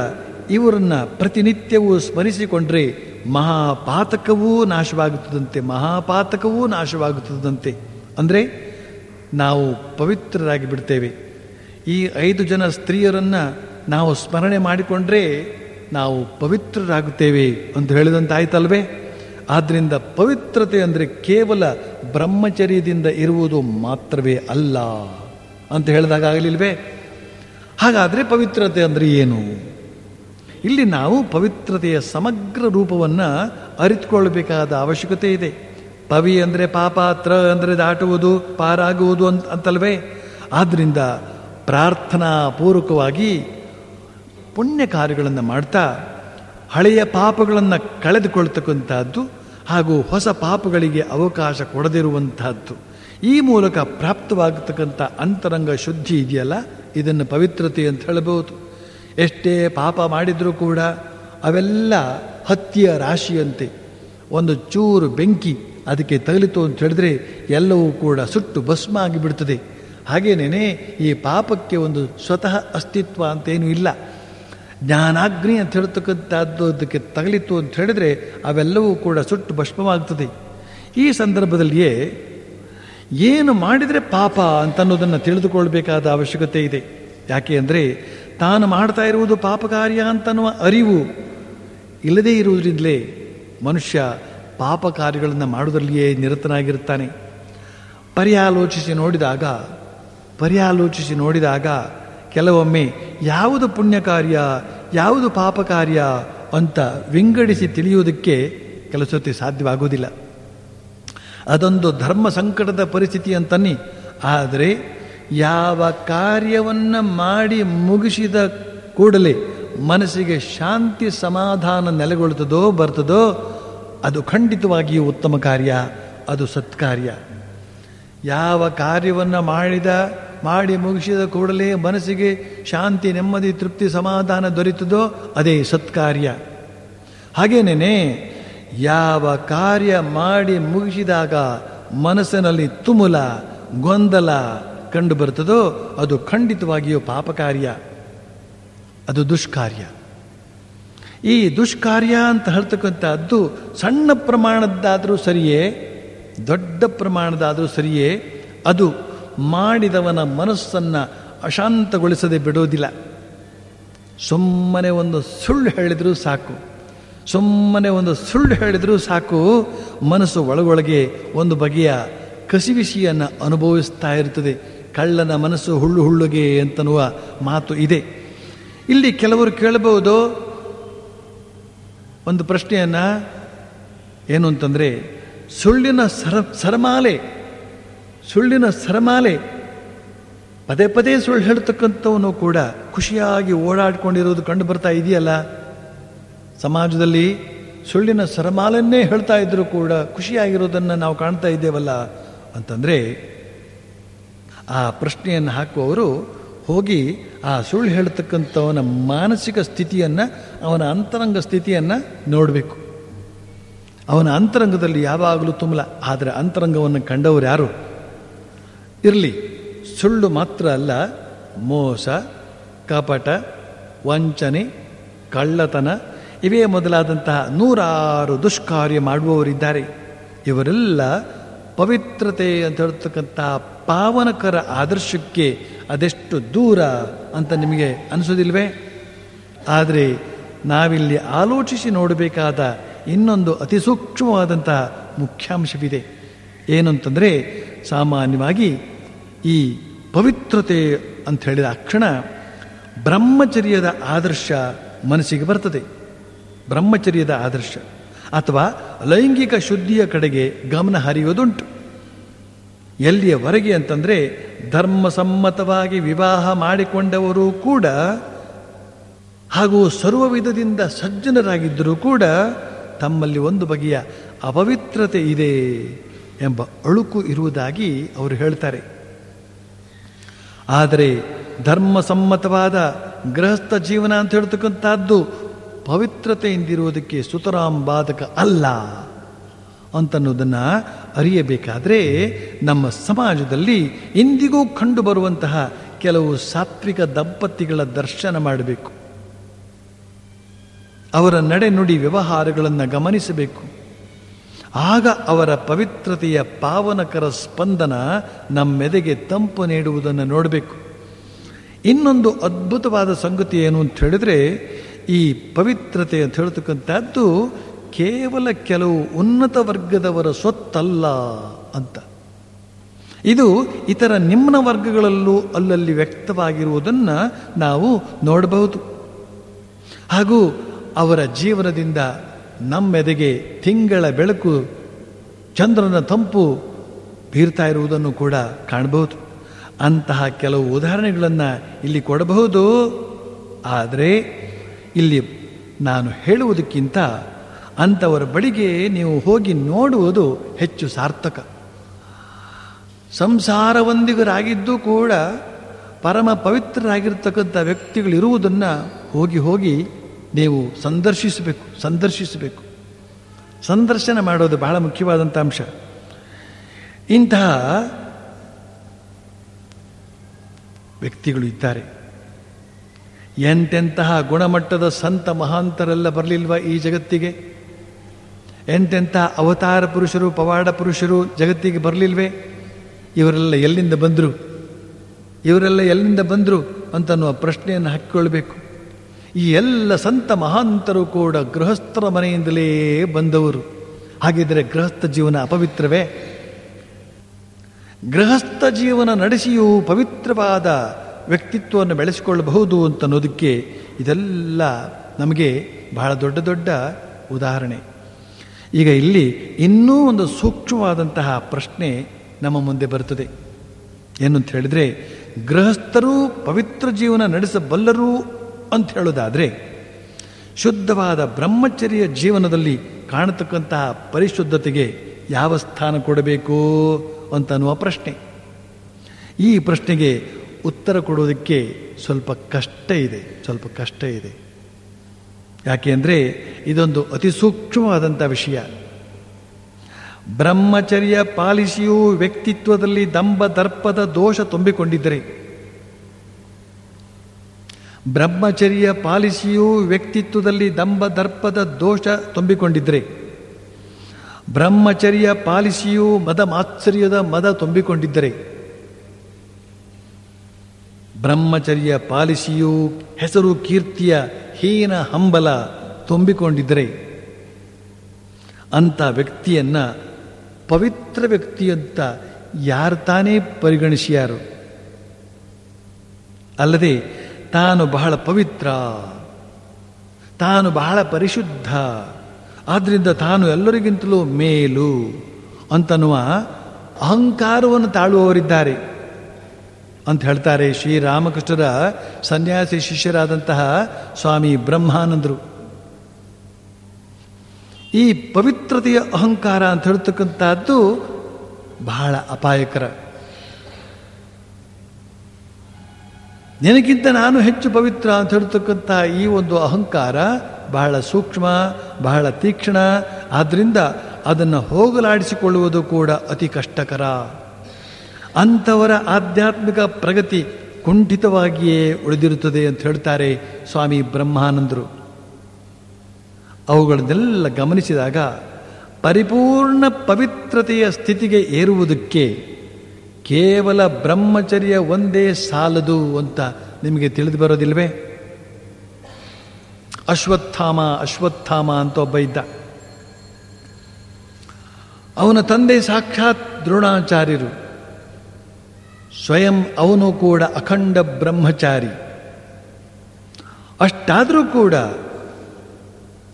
ಇವರನ್ನು ಪ್ರತಿನಿತ್ಯವೂ ಸ್ಮರಿಸಿಕೊಂಡ್ರೆ ಮಹಾಪಾತಕವೂ ನಾಶವಾಗುತ್ತದಂತೆ ಮಹಾಪಾತಕವೂ ನಾಶವಾಗುತ್ತದಂತೆ. ಅಂದರೆ ನಾವು ಪವಿತ್ರರಾಗಿ ಬಿಡ್ತೇವೆ. ಈ ಐದು ಜನ ಸ್ತ್ರೀಯರನ್ನು ನಾವು ಸ್ಮರಣೆ ಮಾಡಿಕೊಂಡ್ರೆ ನಾವು ಪವಿತ್ರರಾಗುತ್ತೇವೆ ಅಂತ ಹೇಳಿದಂತಾಯ್ತಲ್ವೇ? ಆದ್ದರಿಂದ ಪವಿತ್ರತೆ ಅಂದರೆ ಕೇವಲ ಬ್ರಹ್ಮಚರ್ಯದಿಂದ ಇರುವುದು ಮಾತ್ರವೇ ಅಲ್ಲ ಅಂತ ಹೇಳಿದಾಗ ಆಗಲಿಲ್ವೇ? ಹಾಗಾದರೆ ಪವಿತ್ರತೆ ಅಂದರೆ ಏನು? ಇಲ್ಲಿ ನಾವು ಪವಿತ್ರತೆಯ ಸಮಗ್ರ ರೂಪವನ್ನು ಅರಿತುಕೊಳ್ಳಬೇಕಾದ ಅವಶ್ಯಕತೆ ಇದೆ. ಪವಿ ಅಂದರೆ ಪಾಪ ತ್ರ ಅಂದರೆ ದಾಟುವುದು, ಪಾರಾಗುವುದು ಅಂತ ಅಂತಲ್ವೇ? ಆದ್ದರಿಂದ ಪ್ರಾರ್ಥನಾ ಪೂರ್ವಕವಾಗಿ ಪುಣ್ಯ ಕಾರ್ಯಗಳನ್ನು ಮಾಡ್ತಾ, ಹಳೆಯ ಪಾಪಗಳನ್ನು ಕಳೆದುಕೊಳ್ತಕ್ಕಂಥದ್ದು ಹಾಗೂ ಹೊಸ ಪಾಪಗಳಿಗೆ ಅವಕಾಶ ಕೊಡದಿರುವಂತಹದ್ದು. ಈ ಮೂಲಕ ಪ್ರಾಪ್ತವಾಗತಕ್ಕಂಥ ಅಂತರಂಗ ಶುದ್ಧಿ ಇದೆಯಲ್ಲ? ಇದನ್ನು ಪವಿತ್ರತೆ ಅಂತ ಹೇಳಬಹುದು. ಎಷ್ಟೇ ಪಾಪ ಮಾಡಿದರೂ ಕೂಡ ಅವೆಲ್ಲ ಹತ್ತಿಯ ರಾಶಿಯಂತೆ. ಒಂದು ಚೂರು ಬೆಂಕಿ ಅದಕ್ಕೆ ತಗಲಿತು ಅಂತ ಹೇಳಿದ್ರೆ ಎಲ್ಲವೂ ಕೂಡ ಸುಟ್ಟು ಭಸ್ಮ ಆಗಿಬಿಡ್ತದೆ ಹಾಗೇನೇ ಈ ಪಾಪಕ್ಕೆ ಒಂದು ಸ್ವತಃ ಅಸ್ತಿತ್ವ ಅಂತೇನೂ ಇಲ್ಲ. ಜ್ಞಾನಾಗ್ನಿ ಅಂತ ಹೇಳ್ತಕ್ಕಂಥದ್ದು ಅದಕ್ಕೆ ತಗಲಿತು ಅಂತ ಹೇಳಿದರೆ ಅವೆಲ್ಲವೂ ಕೂಡ ಸುಟ್ಟು ಭಸ್ಮವಾಗ್ತದೆ. ಈ ಸಂದರ್ಭದಲ್ಲಿಯೇ ಏನು ಮಾಡಿದರೆ ಪಾಪ ಅಂತನ್ನೋದನ್ನು ತಿಳಿದುಕೊಳ್ಬೇಕಾದ ಅವಶ್ಯಕತೆ ಇದೆ. ಯಾಕೆ ಅಂದರೆ ತಾನು ಮಾಡ್ತಾ ಇರುವುದು ಪಾಪ ಕಾರ್ಯ ಅಂತನ್ನುವ ಅರಿವು ಇಲ್ಲದೇ ಇರುವುದರಿಂದಲೇ ಮನುಷ್ಯ ಪಾಪ ಕಾರ್ಯಗಳನ್ನು ಮಾಡುವುದರಲ್ಲಿಯೇ ನಿರತನಾಗಿರುತ್ತಾನೆ. ಪರ್ಯಾಲೋಚಿಸಿ ನೋಡಿದಾಗ ಪರ್ಯಾಲೋಚಿಸಿ ನೋಡಿದಾಗ ಕೆಲವೊಮ್ಮೆ ಯಾವುದು ಪುಣ್ಯ ಕಾರ್ಯ ಯಾವುದು ಪಾಪ ಕಾರ್ಯ ಅಂತ ವಿಂಗಡಿಸಿ ತಿಳಿಯುವುದಕ್ಕೆ ಕೆಲವು ಸಾಧ್ಯವಾಗುವುದಿಲ್ಲ. ಅದೊಂದು ಧರ್ಮ ಸಂಕಟದ ಪರಿಸ್ಥಿತಿ ಅಂತನ್ನಿ. ಆದರೆ ಯಾವ ಕಾರ್ಯವನ್ನು ಮಾಡಿ ಮುಗಿಸಿದ ಕೂಡಲೇ ಮನಸ್ಸಿಗೆ ಶಾಂತಿ ಸಮಾಧಾನ ನೆಲೆಗೊಳ್ಳುತ್ತದೋ ಬರ್ತದೋ, ಅದು ಖಂಡಿತವಾಗಿಯೂ ಉತ್ತಮ ಕಾರ್ಯ, ಅದು ಸತ್ಕಾರ್ಯ. ಯಾವ ಕಾರ್ಯವನ್ನು ಮಾಡಿದ ಮಾಡಿ ಮುಗಿಸಿದ ಕೂಡಲೇ ಮನಸ್ಸಿಗೆ ಶಾಂತಿ, ನೆಮ್ಮದಿ, ತೃಪ್ತಿ, ಸಮಾಧಾನ ದೊರೆತದೋ ಅದೇ ಸತ್ಕಾರ್ಯ. ಹಾಗೇನೇನೆ, ಯಾವ ಕಾರ್ಯ ಮಾಡಿ ಮುಗಿಸಿದಾಗ ಮನಸ್ಸಿನಲ್ಲಿ ತುಮುಲ, ಗೊಂದಲ ಕಂಡು ಬರ್ತದೋ ಅದು ಖಂಡಿತವಾಗಿಯೂ ಪಾಪ ಕಾರ್ಯ ಅದು ದುಷ್ಕಾರ್ಯ. ಈ ದುಷ್ಕಾರ್ಯ ಅಂತ ಹೇಳ್ತಕ್ಕಂಥದ್ದು ಸಣ್ಣ ಪ್ರಮಾಣದ್ದಾದರೂ ಸರಿಯೇ, ದೊಡ್ಡ ಪ್ರಮಾಣದಾದರೂ ಸರಿಯೇ, ಅದು ಮಾಡಿದವನ ಮನಸ್ಸನ್ನು ಅಶಾಂತಗೊಳಿಸದೆ ಬಿಡೋದಿಲ್ಲ ಸುಮ್ಮನೆ ಒಂದು ಸುಳ್ಳು ಹೇಳಿದರೂ ಸಾಕು. ಸುಮ್ಮನೆ ಒಂದು ಸುಳ್ಳು ಹೇಳಿದರೂ ಸಾಕು. ಮನಸ್ಸು ಒಳಗೊಳಗೆ ಒಂದು ಬಗೆಯ ಕಸಿವಿಸಿಯನ್ನು ಅನುಭವಿಸ್ತಾ ಇರ್ತದೆ ಕಳ್ಳನ ಮನಸ್ಸು ಹುಳ್ಳು ಹುಳ್ಳುಗೆ ಅಂತನ್ನುವ ಮಾತು ಇದೆ. ಇಲ್ಲಿ ಕೆಲವರು ಕೇಳಬಹುದು. ಒಂದು ಪ್ರಶ್ನೆಯನ್ನು, ಏನು ಅಂತಂದರೆ, ಸುಳ್ಳಿನ ಸರ ಸರಮಾಲೆ ಸುಳ್ಳಿನ ಸರಮಾಲೆ, ಪದೇ ಪದೇ ಸುಳ್ಳು ಹೇಳ್ತಕ್ಕಂಥವನು ಕೂಡ ಖುಷಿಯಾಗಿ ಓಡಾಡ್ಕೊಂಡಿರೋದು ಕಂಡು ಬರ್ತಾ ಇದೆಯಲ್ಲ? ಸಮಾಜದಲ್ಲಿ ಸುಳ್ಳಿನ ಸರಮಾಲನ್ನೇ ಹೇಳ್ತಾ ಇದ್ದರೂ ಕೂಡ ಖುಷಿಯಾಗಿರೋದನ್ನು ನಾವು ಕಾಣ್ತಾ ಇದ್ದೇವಲ್ಲ ಅಂತಂದರೆ, ಆ ಪ್ರಶ್ನೆಯನ್ನು ಹಾಕುವವರು ಹೋಗಿ ಆ ಸುಳ್ಳು ಹೇಳ್ತಕ್ಕಂಥವನ ಮಾನಸಿಕ ಸ್ಥಿತಿಯನ್ನು, ಅವನ ಅಂತರಂಗ ಸ್ಥಿತಿಯನ್ನು ನೋಡಬೇಕು. ಅವನ ಅಂತರಂಗದಲ್ಲಿ ಯಾವಾಗಲೂ ತುಂಬಲ ಆದರೆ ಅಂತರಂಗವನ್ನು ಕಂಡವರು ಯಾರು? ಇರಲಿ. ಸುಳ್ಳು ಮಾತ್ರ ಅಲ್ಲ, ಮೋಸ, ಕಪಟ, ವಂಚನೆ, ಕಳ್ಳತನ, ಇವೇ ಮೊದಲಾದಂತಹ ನೂರಾರು ದುಷ್ಕಾರ್ಯ ಮಾಡುವವರಿದ್ದಾರೆ. ಇವರೆಲ್ಲ ಪವಿತ್ರತೆ ಅಂತ ಹೇಳ್ತಕ್ಕಂಥ ಪಾವನಕರ ಆದರ್ಶಕ್ಕೆ ಅದೆಷ್ಟು ದೂರ ಅಂತ ನಿಮಗೆ ಅನಿಸೋದಿಲ್ವೇ ಆದರೆ ನಾವಿಲ್ಲಿ ಆಲೋಚಿಸಿ ನೋಡಬೇಕಾದ ಇನ್ನೊಂದು ಅತಿ ಸೂಕ್ಷ್ಮವಾದಂತಹ ಮುಖ್ಯಾಂಶವಿದೆ. ಏನಂತಂದರೆ, ಸಾಮಾನ್ಯವಾಗಿ ಈ ಪವಿತ್ರತೆ ಅಂತ ಹೇಳಿದ ಅಕ್ಷಣ ಬ್ರಹ್ಮಚರ್ಯದ ಆದರ್ಶ ಮನಸ್ಸಿಗೆ ಬರ್ತದೆ. ಬ್ರಹ್ಮಚರ್ಯದ ಆದರ್ಶ. ಅಥವಾ ಲೈಂಗಿಕ ಶುದ್ಧಿಯ ಕಡೆಗೆ ಗಮನ ಹರಿಯೋದುಂಟು ಎಲ್ಲಿಯವರೆಗೆ ಅಂತಂದರೆ ಧರ್ಮಸಮ್ಮತವಾಗಿ ವಿವಾಹ ಮಾಡಿಕೊಂಡವರು ಕೂಡ ಹಾಗೂ ಸರ್ವ ವಿಧದಿಂದ ಸಜ್ಜನರಾಗಿದ್ದರೂ ಕೂಡ ತಮ್ಮಲ್ಲಿ ಒಂದು ಬಗೆಯ ಅಪವಿತ್ರತೆ ಇದೆ ಎಂಬ ಅಳುಕು ಇರುವುದಾಗಿ ಅವರು ಹೇಳ್ತಾರೆ. ಆದರೆ ಧರ್ಮಸಮ್ಮತವಾದ ಗೃಹಸ್ಥ ಜೀವನ ಅಂತ ಹೇಳ್ತಕ್ಕಂಥದ್ದು ಪವಿತ್ರತೆಯಿಂದಿರುವುದಕ್ಕೆ ಸುತರಾಂ ಬಾಧಕ ಅಲ್ಲ ಅಂತನ್ನೋದನ್ನು ಅರಿಯಬೇಕಾದರೆ ನಮ್ಮ ಸಮಾಜದಲ್ಲಿ ಇಂದಿಗೂ ಕಂಡುಬರುವಂತಹ ಕೆಲವು ಸಾತ್ವಿಕ ದಂಪತಿಗಳ ದರ್ಶನ ಮಾಡಬೇಕು. ಅವರ ನಡೆನುಡಿ ವ್ಯವಹಾರಗಳನ್ನು ಗಮನಿಸಬೇಕು. ಆಗ ಅವರ ಪವಿತ್ರತೆಯ ಪಾವನಕರ ಸ್ಪಂದನ ನಮ್ಮೆದೆಗೆ ತಂಪು ನೀಡುವುದನ್ನು ನೋಡಬೇಕು. ಇನ್ನೊಂದು ಅದ್ಭುತವಾದ ಸಂಗತಿ ಏನು ಅಂತ ಹೇಳಿದ್ರೆ, ಈ ಪವಿತ್ರತೆ ಅಂತ ಹೇಳ್ತಕ್ಕಂಥದ್ದು ಕೇವಲ ಕೆಲವು ಉನ್ನತ ವರ್ಗದವರ ಸ್ವತ್ತಲ್ಲ ಅಂತ. ಇದು ಇತರ ನಿಮ್ನ ವರ್ಗಗಳಲ್ಲೂ ಅಲ್ಲಲ್ಲಿ ವ್ಯಕ್ತವಾಗಿರುವುದನ್ನು ನಾವು ನೋಡಬಹುದು ಹಾಗೂ ಅವರ ಜೀವನದಿಂದ ನಮ್ಮೆದೆಗೆ ತಿಂಗಳ ಬೆಳಕು ಚಂದ್ರನ ತಂಪು ಬೀರ್ತಾ ಇರುವುದನ್ನು ಕೂಡ ಕಾಣಬಹುದು. ಅಂತಹ ಕೆಲವು ಉದಾಹರಣೆಗಳನ್ನು ಇಲ್ಲಿ ಕೊಡಬಹುದು. ಆದರೆ ಇಲ್ಲಿ ನಾನು ಹೇಳುವುದಕ್ಕಿಂತ ಅಂಥವರ ಬಳಿಗೆ ನೀವು ಹೋಗಿ ನೋಡುವುದು ಹೆಚ್ಚು ಸಾರ್ಥಕ. ಸಂಸಾರವೊಂದಿಗರಾಗಿದ್ದು ಕೂಡ ಪರಮ ಪವಿತ್ರರಾಗಿರ್ತಕ್ಕಂಥ ವ್ಯಕ್ತಿಗಳಿರುವುದನ್ನು ಹೋಗಿ ಹೋಗಿ ನೀವು ಸಂದರ್ಶಿಸಬೇಕು ಸಂದರ್ಶಿಸಬೇಕು. ಸಂದರ್ಶನ ಮಾಡೋದು ಬಹಳ ಮುಖ್ಯವಾದಂಥ ಅಂಶ. ಇಂತಹ ವ್ಯಕ್ತಿಗಳು ಇದ್ದಾರೆ. ಎಂತೆಂತಹ ಗುಣಮಟ್ಟದ ಸಂತ ಮಹಾಂತರೆಲ್ಲ ಬರಲಿಲ್ವ ಈ ಜಗತ್ತಿಗೆ? ಎಂತೆಂತಹ ಅವತಾರ ಪುರುಷರು, ಪವಾಡ ಪುರುಷರು ಜಗತ್ತಿಗೆ ಬರಲಿಲ್ವೇ? ಇವರೆಲ್ಲ ಎಲ್ಲಿಂದ ಬಂದರು? ಇವರೆಲ್ಲ ಎಲ್ಲಿಂದ ಬಂದರು ಅಂತನ್ನುವ ಪ್ರಶ್ನೆಯನ್ನು ಹಾಕಿಕೊಳ್ಬೇಕು. ಈ ಎಲ್ಲ ಸಂತ ಮಹಾಂತರು ಕೂಡ ಗೃಹಸ್ಥರ ಮನೆಯಿಂದಲೇ ಬಂದವರು. ಹಾಗಿದ್ದರೆ ಗೃಹಸ್ಥ ಜೀವನ ಅಪವಿತ್ರವೇ? ಗೃಹಸ್ಥ ಜೀವನ ನಡೆಸಿಯೂ ಪವಿತ್ರವಾದ ವ್ಯಕ್ತಿತ್ವವನ್ನು ಬೆಳೆಸಿಕೊಳ್ಳಬಹುದು ಅಂತ ಅನ್ನೋದಕ್ಕೆ ಇದೆಲ್ಲ ನಮಗೆ ಬಹಳ ದೊಡ್ಡ ದೊಡ್ಡ ಉದಾಹರಣೆ. ಈಗ ಇಲ್ಲಿ ಇನ್ನೂ ಒಂದು ಸೂಕ್ಷ್ಮವಾದಂತಹ ಪ್ರಶ್ನೆ ನಮ್ಮ ಮುಂದೆ ಬರುತ್ತದೆ. ಏನು ಅಂತ ಹೇಳಿದ್ರೆ, ಗೃಹಸ್ಥರು ಪವಿತ್ರ ಜೀವನ ನಡೆಸಬಲ್ಲರು ಅಂತ ಹೇಳೋದಾದರೆ ಶುದ್ಧವಾದ ಬ್ರಹ್ಮಚರ್ಯ ಜೀವನದಲ್ಲಿ ಕಾಣತಕ್ಕಂತಹ ಪರಿಶುದ್ಧತೆಗೆ ಯಾವ ಸ್ಥಾನ ಕೊಡಬೇಕು ಅಂತನ್ನುವ ಪ್ರಶ್ನೆ. ಈ ಪ್ರಶ್ನೆಗೆ ಉತ್ತರ ಕೊಡೋದಕ್ಕೆ ಸ್ವಲ್ಪ ಕಷ್ಟ ಇದೆ, ಸ್ವಲ್ಪ ಕಷ್ಟ ಇದೆ. ಯಾಕೆಂದರೆ ಇದೊಂದು ಅತಿ ಸೂಕ್ಷ್ಮವಾದಂಥ ವಿಷಯ. ಬ್ರಹ್ಮಚರ್ಯ ಪಾಲಿಸಿಯೂ ವ್ಯಕ್ತಿತ್ವದಲ್ಲಿ ದಂಬ ದರ್ಪದ ದೋಷ ತುಂಬಿಕೊಂಡಿದ್ದರೆ ಬ್ರಹ್ಮಚರ್ಯ ಪಾಲಿಸಿಯೂ ವ್ಯಕ್ತಿತ್ವದಲ್ಲಿ ದಂಬ ದರ್ಪದ ದೋಷ ತುಂಬಿಕೊಂಡಿದ್ದರೆ ಬ್ರಹ್ಮಚರ್ಯ ಪಾಲಿಸಿಯೂ ಮದ ಮಾತ್ಸರ್ಯದ ಮದ ತುಂಬಿಕೊಂಡಿದ್ದರೆ, ಬ್ರಹ್ಮಚರ್ಯ ಪಾಲಿಸಿಯೂ ಹೆಸರು ಕೀರ್ತಿಯ ಹೀನ ಹಂಬಲ ತುಂಬಿಕೊಂಡಿದ್ದರೆ, ಅಂಥ ವ್ಯಕ್ತಿಯನ್ನ ಪವಿತ್ರ ವ್ಯಕ್ತಿ ಅಂತ ಯಾರು ತಾನೇ ಪರಿಗಣಿಸಿಯಾರು? ಅಲ್ಲದೆ ತಾನು ಬಹಳ ಪವಿತ್ರ, ತಾನು ಬಹಳ ಪರಿಶುದ್ಧ ಆದ್ದರಿಂದ ತಾನು ಎಲ್ಲರಿಗಿಂತಲೂ ಮೇಲು ಅಂತನ್ನುವ ಅಹಂಕಾರವನ್ನು ತಾಳುವವರಿದ್ದಾರೆ ಅಂತ ಹೇಳ್ತಾರೆ ಶ್ರೀರಾಮಕೃಷ್ಣರ ಸನ್ಯಾಸಿ ಶಿಷ್ಯರಾದಂತಹ ಸ್ವಾಮಿ ಬ್ರಹ್ಮಾನಂದರು. ಈ ಪವಿತ್ರತೆಯ ಅಹಂಕಾರ ಅಂತ ಹೇಳ್ತಕ್ಕಂಥದ್ದು ಬಹಳ ಅಪಾಯಕರ. ನಿನಗಿಂತ ನಾನು ಹೆಚ್ಚು ಪವಿತ್ರ ಅಂತ ಹೇಳ್ತಕ್ಕಂಥ ಈ ಒಂದು ಅಹಂಕಾರ ಬಹಳ ಸೂಕ್ಷ್ಮ, ಬಹಳ ತೀಕ್ಷ್ಣ. ಆದ್ದರಿಂದ ಅದನ್ನು ಹೋಗಲಾಡಿಸಿಕೊಳ್ಳುವುದು ಕೂಡ ಅತಿ ಕಷ್ಟಕರ. ಅಂಥವರ ಆಧ್ಯಾತ್ಮಿಕ ಪ್ರಗತಿ ಕುಂಠಿತವಾಗಿಯೇ ಉಳಿದಿರುತ್ತದೆ ಅಂತ ಹೇಳ್ತಾರೆ ಸ್ವಾಮಿ ಬ್ರಹ್ಮಾನಂದರು. ಅವುಗಳನ್ನೆಲ್ಲ ಗಮನಿಸಿದಾಗ ಪರಿಪೂರ್ಣ ಪವಿತ್ರತೆಯ ಸ್ಥಿತಿಗೆ ಏರುವುದಕ್ಕೆ ಕೇವಲ ಬ್ರಹ್ಮಚರ್ಯ ಒಂದೇ ಸಾಲದು ಅಂತ ನಿಮಗೆ ತಿಳಿದು ಬರೋದಿಲ್ವೇ? ಅಶ್ವತ್ಥಾಮ ಅಶ್ವತ್ಥಾಮ ಅಂತ ಒಬ್ಬ ಇದ್ದ. ಅವನ ತಂದೆ ಸಾಕ್ಷಾತ್ ದ್ರೋಣಾಚಾರ್ಯರು. ಸ್ವಯಂ ಅವನು ಕೂಡ ಅಖಂಡ ಬ್ರಹ್ಮಚಾರಿ. ಅಷ್ಟಾದರೂ ಕೂಡ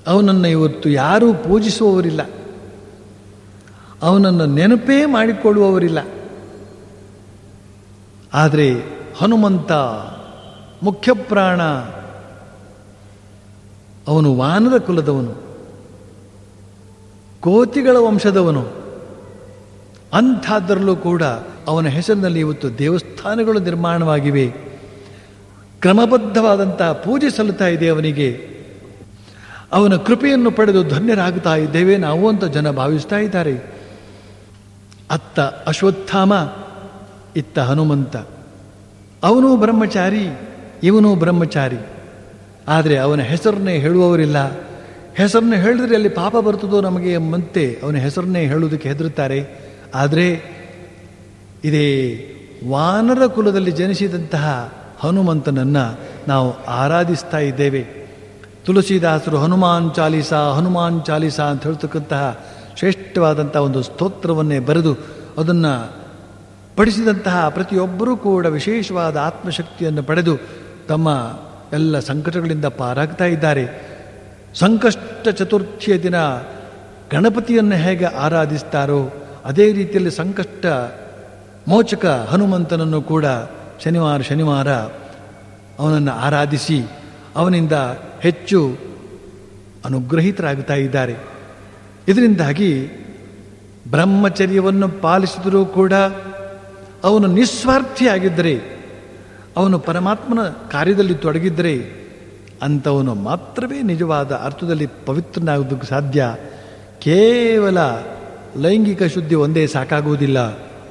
ಅವನನ್ನು ಇವತ್ತು ಯಾರೂ ಪೂಜಿಸುವವರಿಲ್ಲ. ಅವನನ್ನು ನೆನಪೇ ಮಾಡಿಕೊಳ್ಳುವವರಿಲ್ಲ. ಆದರೆ ಹನುಮಂತ ಮುಖ್ಯ ಪ್ರಾಣ ಅವನು ವಾನರ ಕುಲದವನು, ಕೋತಿಗಳ ವಂಶದವನು. ಅಂಥದ್ರಲ್ಲೂ ಕೂಡ ಅವನ ಹೆಸರಿನಲ್ಲಿ ಇವತ್ತು ದೇವಸ್ಥಾನಗಳು ನಿರ್ಮಾಣವಾಗಿವೆ. ಕ್ರಮಬದ್ಧವಾದಂಥ ಪೂಜೆ ಸಲ್ಲುತ್ತಾ ಇದೆ ಅವನಿಗೆ. ಅವನ ಕೃಪೆಯನ್ನು ಪಡೆದು ಧನ್ಯರಾಗುತ್ತಾ ಇದ್ದೇವೆ ನಾವು ಅಂತ ಜನ ಭಾವಿಸ್ತಾ ಇದ್ದಾರೆ. ಅತ್ತ ಅಶ್ವತ್ಥಾಮ ಇತ್ತ ಹನುಮಂತ. ಅವನು ಬ್ರಹ್ಮಚಾರಿ, ಇವನು ಬ್ರಹ್ಮಚಾರಿ. ಆದರೆ ಅವನ ಹೆಸರನ್ನೇ ಹೇಳುವವರಿಲ್ಲ. ಹೆಸರನ್ನು ಹೇಳಿದ್ರೆ ಅಲ್ಲಿ ಪಾಪ ಬರ್ತದೋ ನಮಗೆ ಎಂಬಂತೆ ಅವನ ಹೆಸರನ್ನೇ ಹೇಳುವುದಕ್ಕೆ ಹೆದರುತ್ತಾರೆ. ಆದರೆ ಇದೇ ವಾನರ ಕುಲದಲ್ಲಿ ಜನಿಸಿದಂತಹ ಹನುಮಂತನನ್ನು ನಾವು ಆರಾಧಿಸ್ತಾ ಇದ್ದೇವೆ. ತುಳಸಿದಾಸರು ಹನುಮಾನ್ ಚಾಲೀಸ ಹನುಮಾನ್ ಚಾಲೀಸ ಅಂತ ಹೇಳ್ತಕ್ಕಂತಹ ಶ್ರೇಷ್ಠವಾದಂಥ ಒಂದು ಸ್ತೋತ್ರವನ್ನೇ ಬರೆದು ಅದನ್ನು ಪಡಿಸಿದಂತಹ ಪ್ರತಿಯೊಬ್ಬರೂ ಕೂಡ ವಿಶೇಷವಾದ ಆತ್ಮಶಕ್ತಿಯನ್ನು ಪಡೆದು ತಮ್ಮ ಎಲ್ಲ ಸಂಕಟಗಳಿಂದ ಪಾರಾಗ್ತಾ ಇದ್ದಾರೆ. ಸಂಕಷ್ಟ ಚತುರ್ಥಿಯ ದಿನ ಗಣಪತಿಯನ್ನು ಹೇಗೆ ಆರಾಧಿಸ್ತಾರೋ, ಅದೇ ರೀತಿಯಲ್ಲಿ ಸಂಕಷ್ಟ ಮೋಚಕ ಹನುಮಂತನನ್ನು ಕೂಡ ಶನಿವಾರ ಶನಿವಾರ ಅವನನ್ನು ಆರಾಧಿಸಿ ಅವನಿಂದ ಹೆಚ್ಚು ಅನುಗ್ರಹಿತರಾಗ್ತಾ ಇದ್ದಾರೆ. ಇದರಿಂದಾಗಿ ಬ್ರಹ್ಮಚರ್ಯವನ್ನು ಪಾಲಿಸಿದರೂ ಕೂಡ ಅವನು ನಿಸ್ವಾರ್ಥಿಯಾಗಿದ್ದರೆ, ಅವನು ಪರಮಾತ್ಮನ ಕಾರ್ಯದಲ್ಲಿ ತೊಡಗಿದ್ದರೆ, ಅಂಥವನು ಮಾತ್ರವೇ ನಿಜವಾದ ಅರ್ಥದಲ್ಲಿ ಪವಿತ್ರನಾಗೋದಕ್ಕೆ ಸಾಧ್ಯ. ಕೇವಲ ಲೈಂಗಿಕ ಶುದ್ಧಿ ಒಂದೇ ಸಾಕಾಗುವುದಿಲ್ಲ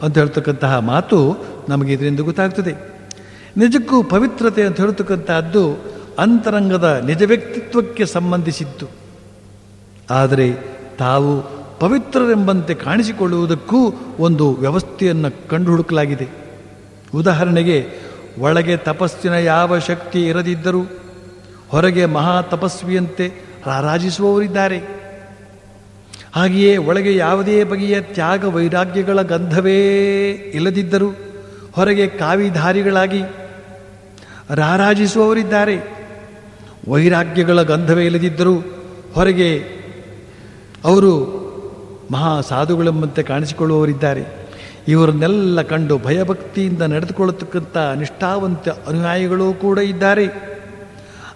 ಅಂತ ಹೇಳ್ತಕ್ಕಂತಹ ಮಾತು ನಮಗೆ ಇದರಿಂದ ಗೊತ್ತಾಗ್ತದೆ. ನಿಜಕ್ಕೂ ಪವಿತ್ರತೆ ಅಂತ ಹೇಳ್ತಕ್ಕಂತಹದ್ದು ಅಂತರಂಗದ ನಿಜ ವ್ಯಕ್ತಿತ್ವಕ್ಕೆ ಸಂಬಂಧಿಸಿತ್ತು. ಆದರೆ ತಾವು ಪವಿತ್ರರೆಂಬಂತೆ ಕಾಣಿಸಿಕೊಳ್ಳುವುದಕ್ಕೂ ಒಂದು ವ್ಯವಸ್ಥೆಯನ್ನು ಕಂಡುಹುಡುಕಲಾಗಿದೆ. ಉದಾಹರಣೆಗೆ, ಒಳಗೆ ತಪಸ್ಸಿನ ಯಾವ ಶಕ್ತಿ ಇರದಿದ್ದರೂ, ಹೊರಗೆ ಮಹಾ ತಪಸ್ವಿಯಂತೆ ರಾರಾಜಿಸುವವರಿದ್ದಾರೆ. ಹಾಗೆಯೇ ಒಳಗೆ ಯಾವುದೇ ಬಗೆಯ ತ್ಯಾಗ ವೈರಾಗ್ಯಗಳ ಗಂಧವೇ ಇಲ್ಲದಿದ್ದರೂ, ಹೊರಗೆ ಕಾವಿಧಾರಿಗಳಾಗಿ ರಾರಾಜಿಸುವವರಿದ್ದಾರೆ. ವೈರಾಗ್ಯಗಳ ಗಂಧವೇ ಇಲ್ಲದಿದ್ದರೂ, ಹೊರಗೆ ಅವರು ಮಹಾ ಸಾಧುಗಳೆಂಬಂತೆ ಕಾಣಿಸಿಕೊಳ್ಳುವವರಿದ್ದಾರೆ. ಇವರನ್ನೆಲ್ಲ ಕಂಡು ಭಯಭಕ್ತಿಯಿಂದ ನಡೆದುಕೊಳ್ಳತಕ್ಕಂಥ ನಿಷ್ಠಾವಂತ ಅನುಯಾಯಿಗಳು ಕೂಡ ಇದ್ದಾರೆ.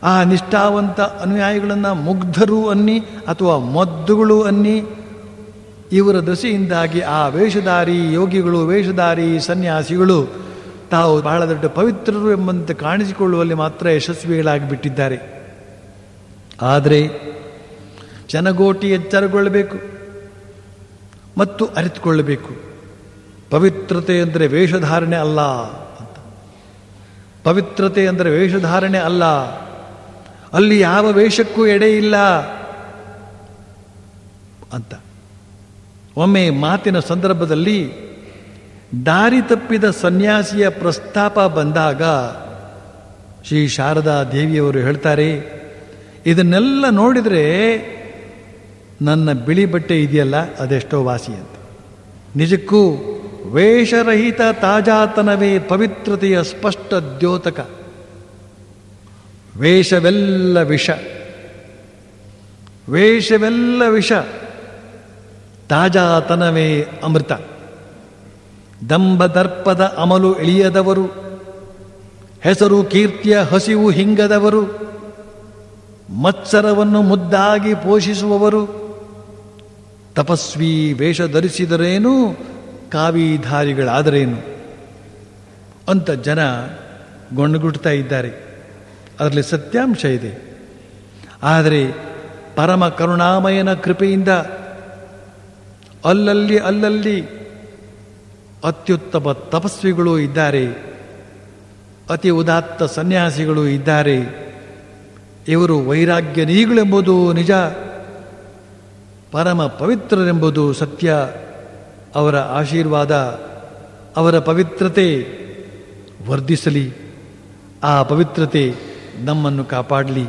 ಆ ನಿಷ್ಠಾವಂತ ಅನುಯಾಯಿಗಳನ್ನು ಮುಗ್ಧರು ಅನ್ನಿ ಅಥವಾ ಮದ್ದುಗಳು ಅನ್ನಿ ಇವರ ದಸೆಯಿಂದಾಗಿ ಆ ವೇಷಧಾರಿ ಯೋಗಿಗಳು, ವೇಷಧಾರಿ ಸನ್ಯಾಸಿಗಳು ತಾವು ಬಹಳ ದೊಡ್ಡ ಪವಿತ್ರರು ಎಂಬಂತೆ ಕಾಣಿಸಿಕೊಳ್ಳುವಲ್ಲಿ ಮಾತ್ರ ಯಶಸ್ವಿಗಳಾಗಿ ಬಿಟ್ಟಿದ್ದಾರೆ ಆದರೆ ಜನಗೋಟಿ ಎಚ್ಚರಗೊಳ್ಳಬೇಕು. ಮತ್ತು ಅರಿತುಕೊಳ್ಳಬೇಕು. ಪವಿತ್ರತೆ ಅಂದರೆ ವೇಷಧಾರಣೆ ಅಲ್ಲ ಅಂತ. ಪವಿತ್ರತೆ ಅಂದರೆ ವೇಷಧಾರಣೆ ಅಲ್ಲ. ಅಲ್ಲಿ ಯಾವ ವೇಷಕ್ಕೂ ಎಡೆ ಇಲ್ಲ ಅಂತ. ಒಮ್ಮೆ ಮಾತಿನ ಸಂದರ್ಭದಲ್ಲಿ ದಾರಿ ತಪ್ಪಿದ ಸನ್ಯಾಸಿಯ ಪ್ರಸ್ತಾಪ ಬಂದಾಗ ಶ್ರೀ ಶಾರದಾ ದೇವಿಯವರು ಹೇಳ್ತಾರೆ, ಇದನ್ನೆಲ್ಲ ನೋಡಿದರೆ ನನ್ನ ಬಿಳಿ ಬಟ್ಟೆ ಇದೆಯಲ್ಲ, ಅದೆಷ್ಟೋ ವಾಸಿ ಅಂತ. ನಿಜಕ್ಕೂ ವೇಷರಹಿತ ತಾಜಾತನವೇ ಪವಿತ್ರತೆಯ ಸ್ಪಷ್ಟ ದ್ಯೋತಕ. ವೇಷವೆಲ್ಲ ವಿಷ. ವೇಷವೆಲ್ಲ ವಿಷ. ತಾಜಾತನವೇ ಅಮೃತ. ದಂಭದರ್ಪದ ಅಮಲು ಇಳಿಯದವರು ಹೆಸರು ಕೀರ್ತಿಯ ಹಸಿವು ಹಿಂಗದವರು. ಮತ್ಸರವನ್ನು ಮುದ್ದಾಗಿ ಪೋಷಿಸುವವರು. ತಪಸ್ವಿ ವೇಷ ಧರಿಸಿದರೇನು? ಕಾವಿಧಾರಿಗಳಾದರೇನು? ಅಂತ ಜನ ಗೊಣ್ಣಗುಡ್ತಾ ಇದ್ದಾರೆ. ಅದರಲ್ಲಿ ಸತ್ಯಾಂಶ ಇದೆ. ಆದರೆ ಪರಮ ಕರುಣಾಮಯನ ಕೃಪೆಯಿಂದ ಅಲ್ಲಲ್ಲಿ ಅಲ್ಲಲ್ಲಿ ಅತ್ಯುತ್ತಮ ತಪಸ್ವಿಗಳು ಇದ್ದಾರೆ. ಅತಿ ಉದಾತ್ತ ಸನ್ಯಾಸಿಗಳು ಇದ್ದಾರೆ. ಇವರು ವೈರಾಗ್ಯ ನೀಗಳೆಂಬುದು ನಿಜ. ಪರಮ ಪವಿತ್ರರೆಂಬುದು ಸತ್ಯ. ಅವರ ಆಶೀರ್ವಾದ ಅವರ ಪವಿತ್ರತೆ ವರ್ಧಿಸಲಿ. ಆ ಪವಿತ್ರತೆ ನಮ್ಮನ್ನು ಕಾಪಾಡಲಿ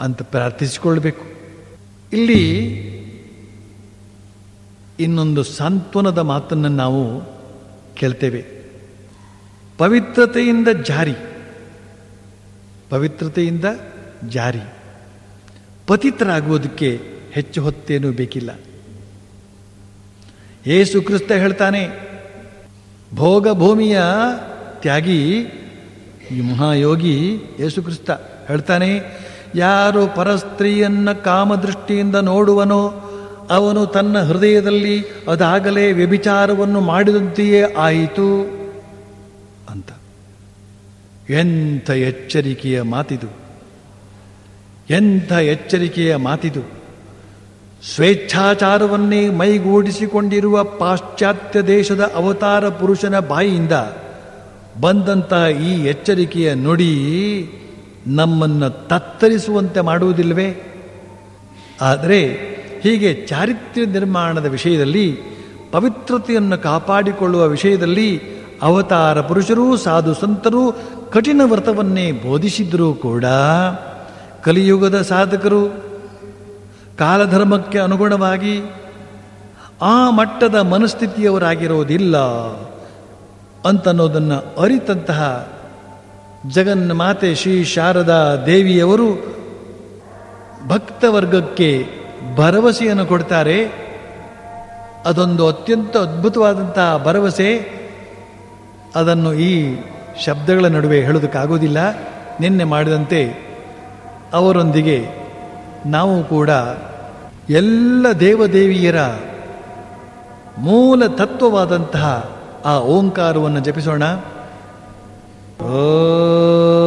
ಅಂತ ಪ್ರಾರ್ಥಿಸಿಕೊಳ್ಬೇಕು ಇಲ್ಲಿ ಇನ್ನೊಂದು ಸಾಂತ್ವನದ ಮಾತನ್ನು ನಾವು ಕೇಳ್ತೇವೆ. ಪವಿತ್ರತೆಯಿಂದ ಜಾರಿ. ಪವಿತ್ರತೆಯಿಂದ ಜಾರಿ. ಪತಿತರಾಗುವುದಕ್ಕೆ ಹೆಚ್ಚು ಹೊತ್ತೇನೂ ಬೇಕಿಲ್ಲ ಏಸು ಕ್ರಿಸ್ತ ಹೇಳ್ತಾನೆ, ಭೋಗ ಭೂಮಿಯ ತ್ಯಾಗಿ ಮಹಾಯೋಗಿ ಯೇಸು ಕ್ರಿಸ್ತ ಹೇಳ್ತಾನೆ, ಯಾರು ಪರಸ್ತ್ರೀಯನ್ನ ಕಾಮದೃಷ್ಟಿಯಿಂದ ನೋಡುವನೋ ಅವನು ತನ್ನ ಹೃದಯದಲ್ಲಿ ಅದಾಗಲೇ ವ್ಯಭಿಚಾರವನ್ನು ಮಾಡಿದಂತೆಯೇ ಆಯಿತು ಅಂತ. ಎಂಥ ಎಚ್ಚರಿಕೆಯ ಮಾತಿದು. ಎಂಥ ಎಚ್ಚರಿಕೆಯ ಮಾತಿದು. ಸ್ವೇಚ್ಛಾಚಾರವನ್ನೇ ಮೈಗೂಡಿಸಿಕೊಂಡಿರುವ ಪಾಶ್ಚಾತ್ಯ ದೇಶದ ಅವತಾರ ಪುರುಷನ ಬಾಯಿಯಿಂದ ಬಂದಂತಹ ಈ ಎಚ್ಚರಿಕೆಯ ನುಡಿ ನಮ್ಮನ್ನು ತತ್ತರಿಸುವಂತೆ ಮಾಡುವುದಿಲ್ಲವೇ? ಆದರೆ ಹೀಗೆ ಚಾರಿತ್ರ್ಯ ನಿರ್ಮಾಣದ ವಿಷಯದಲ್ಲಿ, ಪವಿತ್ರತೆಯನ್ನು ಕಾಪಾಡಿಕೊಳ್ಳುವ ವಿಷಯದಲ್ಲಿ ಅವತಾರ ಪುರುಷರು, ಸಾಧು ಸಂತರು ಕಠಿಣ ವ್ರತವನ್ನೇ ಬೋಧಿಸಿದ್ರೂ ಕೂಡ ಕಲಿಯುಗದ ಸಾಧಕರು ಕಾಲಧರ್ಮಕ್ಕೆ ಅನುಗುಣವಾಗಿ ಆ ಮಟ್ಟದ ಮನಸ್ಥಿತಿಯವರಾಗಿರೋದಿಲ್ಲ ಅಂತನ್ನೋದನ್ನು ಅರಿತಂತಹ ಜಗನ್ಮಾತೆ ಶ್ರೀ ಶಾರದಾ ದೇವಿಯವರು ಭಕ್ತ ವರ್ಗಕ್ಕೆ ಭರವಸೆಯನ್ನು ಕೊಡ್ತಾರೆ. ಅದೊಂದು ಅತ್ಯಂತ ಅದ್ಭುತವಾದಂತಹ ಭರವಸೆ. ಅದನ್ನು ಈ ಶಬ್ದಗಳ ನಡುವೆ ಹೇಳೋದಕ್ಕಾಗೋದಿಲ್ಲ ನಿನ್ನೆ ಮಾಡಿದಂತೆ ಅವರೊಂದಿಗೆ ನಾವು ಕೂಡ ಎಲ್ಲ ದೇವದೇವಿಯರ ಮೂಲ ತತ್ವವಾದಂತಹ ಆ ಓಂಕಾರವನ್ನು ಜಪಿಸೋಣ ಓಂ.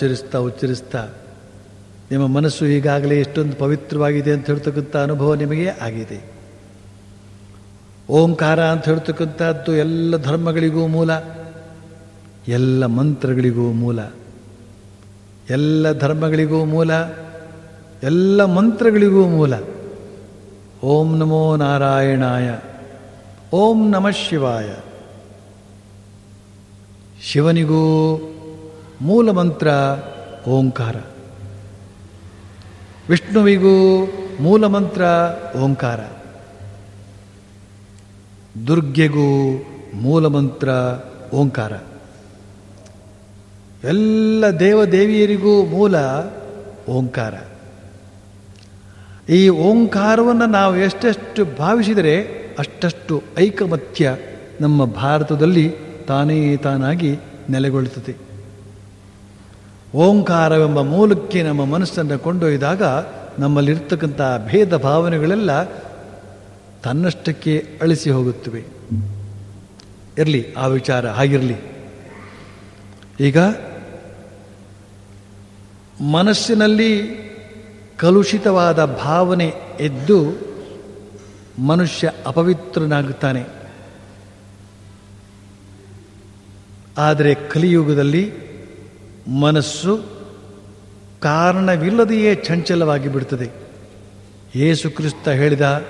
ಉಚ್ಚರಿಸ್ತಾ ಉಚ್ಚರಿಸ್ತಾ. ನಿಮ್ಮ ಮನಸ್ಸು ಈಗಾಗಲೇ ಎಷ್ಟೊಂದು ಪವಿತ್ರವಾಗಿದೆ ಅಂತ ಹೇಳ್ತಕ್ಕಂಥ ಅನುಭವ ನಿಮಗೆ ಆಗಿದೆ. ಓಂಕಾರ ಅಂತ ಹೇಳ್ತಕ್ಕಂಥದ್ದು ಎಲ್ಲ ಧರ್ಮಗಳಿಗೂ ಮೂಲ, ಎಲ್ಲ ಮಂತ್ರಗಳಿಗೂ ಮೂಲ, ಎಲ್ಲ ಧರ್ಮಗಳಿಗೂ ಮೂಲ, ಎಲ್ಲ ಮಂತ್ರಗಳಿಗೂ ಮೂಲ. ಓಂ ನಮೋ ನಾರಾಯಣಾಯ, ಓಂ ನಮಃ ಶಿವಾಯ. ಶಿವನಿಗೂ ಮೂಲ ಮಂತ್ರ ಓಂಕಾರ. ವಿಷ್ಣುವಿಗೂ ಮೂಲ ಮಂತ್ರ ಓಂಕಾರ. ದುರ್ಗೆಗೂ ಮೂಲ ಮಂತ್ರ ಓಂಕಾರ. ಎಲ್ಲ ದೇವದೇವಿಯರಿಗೂ ಮೂಲ ಓಂಕಾರ. ಈ ಓಂಕಾರವನ್ನು ನಾವು ಎಷ್ಟೆಷ್ಟು ಭಾವಿಸಿದರೆ ಅಷ್ಟಷ್ಟು ಐಕಮತ್ಯ ನಮ್ಮ ಭಾರತದಲ್ಲಿ ತಾನೇ ತಾನಾಗಿ ನೆಲೆಗೊಳ್ಳುತ್ತದೆ. ಓಂಕಾರವೆಂಬ ಮೂಲಕ್ಕೆ ನಮ್ಮ ಮನಸ್ಸನ್ನು ಕೊಂಡೊಯ್ದಾಗ ನಮ್ಮಲ್ಲಿರ್ತಕ್ಕಂಥ ಭೇದ ಭಾವನೆಗಳೆಲ್ಲ ತನ್ನಷ್ಟಕ್ಕೆ ಅಳಿಸಿ ಹೋಗುತ್ತವೆ. ಇರಲಿ, ಆ ವಿಚಾರ ಆಗಿರಲಿ ಈಗ ಮನಸ್ಸಿನಲ್ಲಿ ಕಲುಷಿತವಾದ ಭಾವನೆ ಎದ್ದು ಮನುಷ್ಯ ಅಪವಿತ್ರನಾಗುತ್ತಾನೆ. ಆದರೆ ಕಲಿಯುಗದಲ್ಲಿ ಮನಸ್ಸು ಕಾರಣವಿಲ್ಲದೆಯೇ ಚಂಚಲವಾಗಿ ಬಿಡುತ್ತದೆ ಯೇಸು ಕ್ರಿಸ್ತ ಹೇಳಿದ,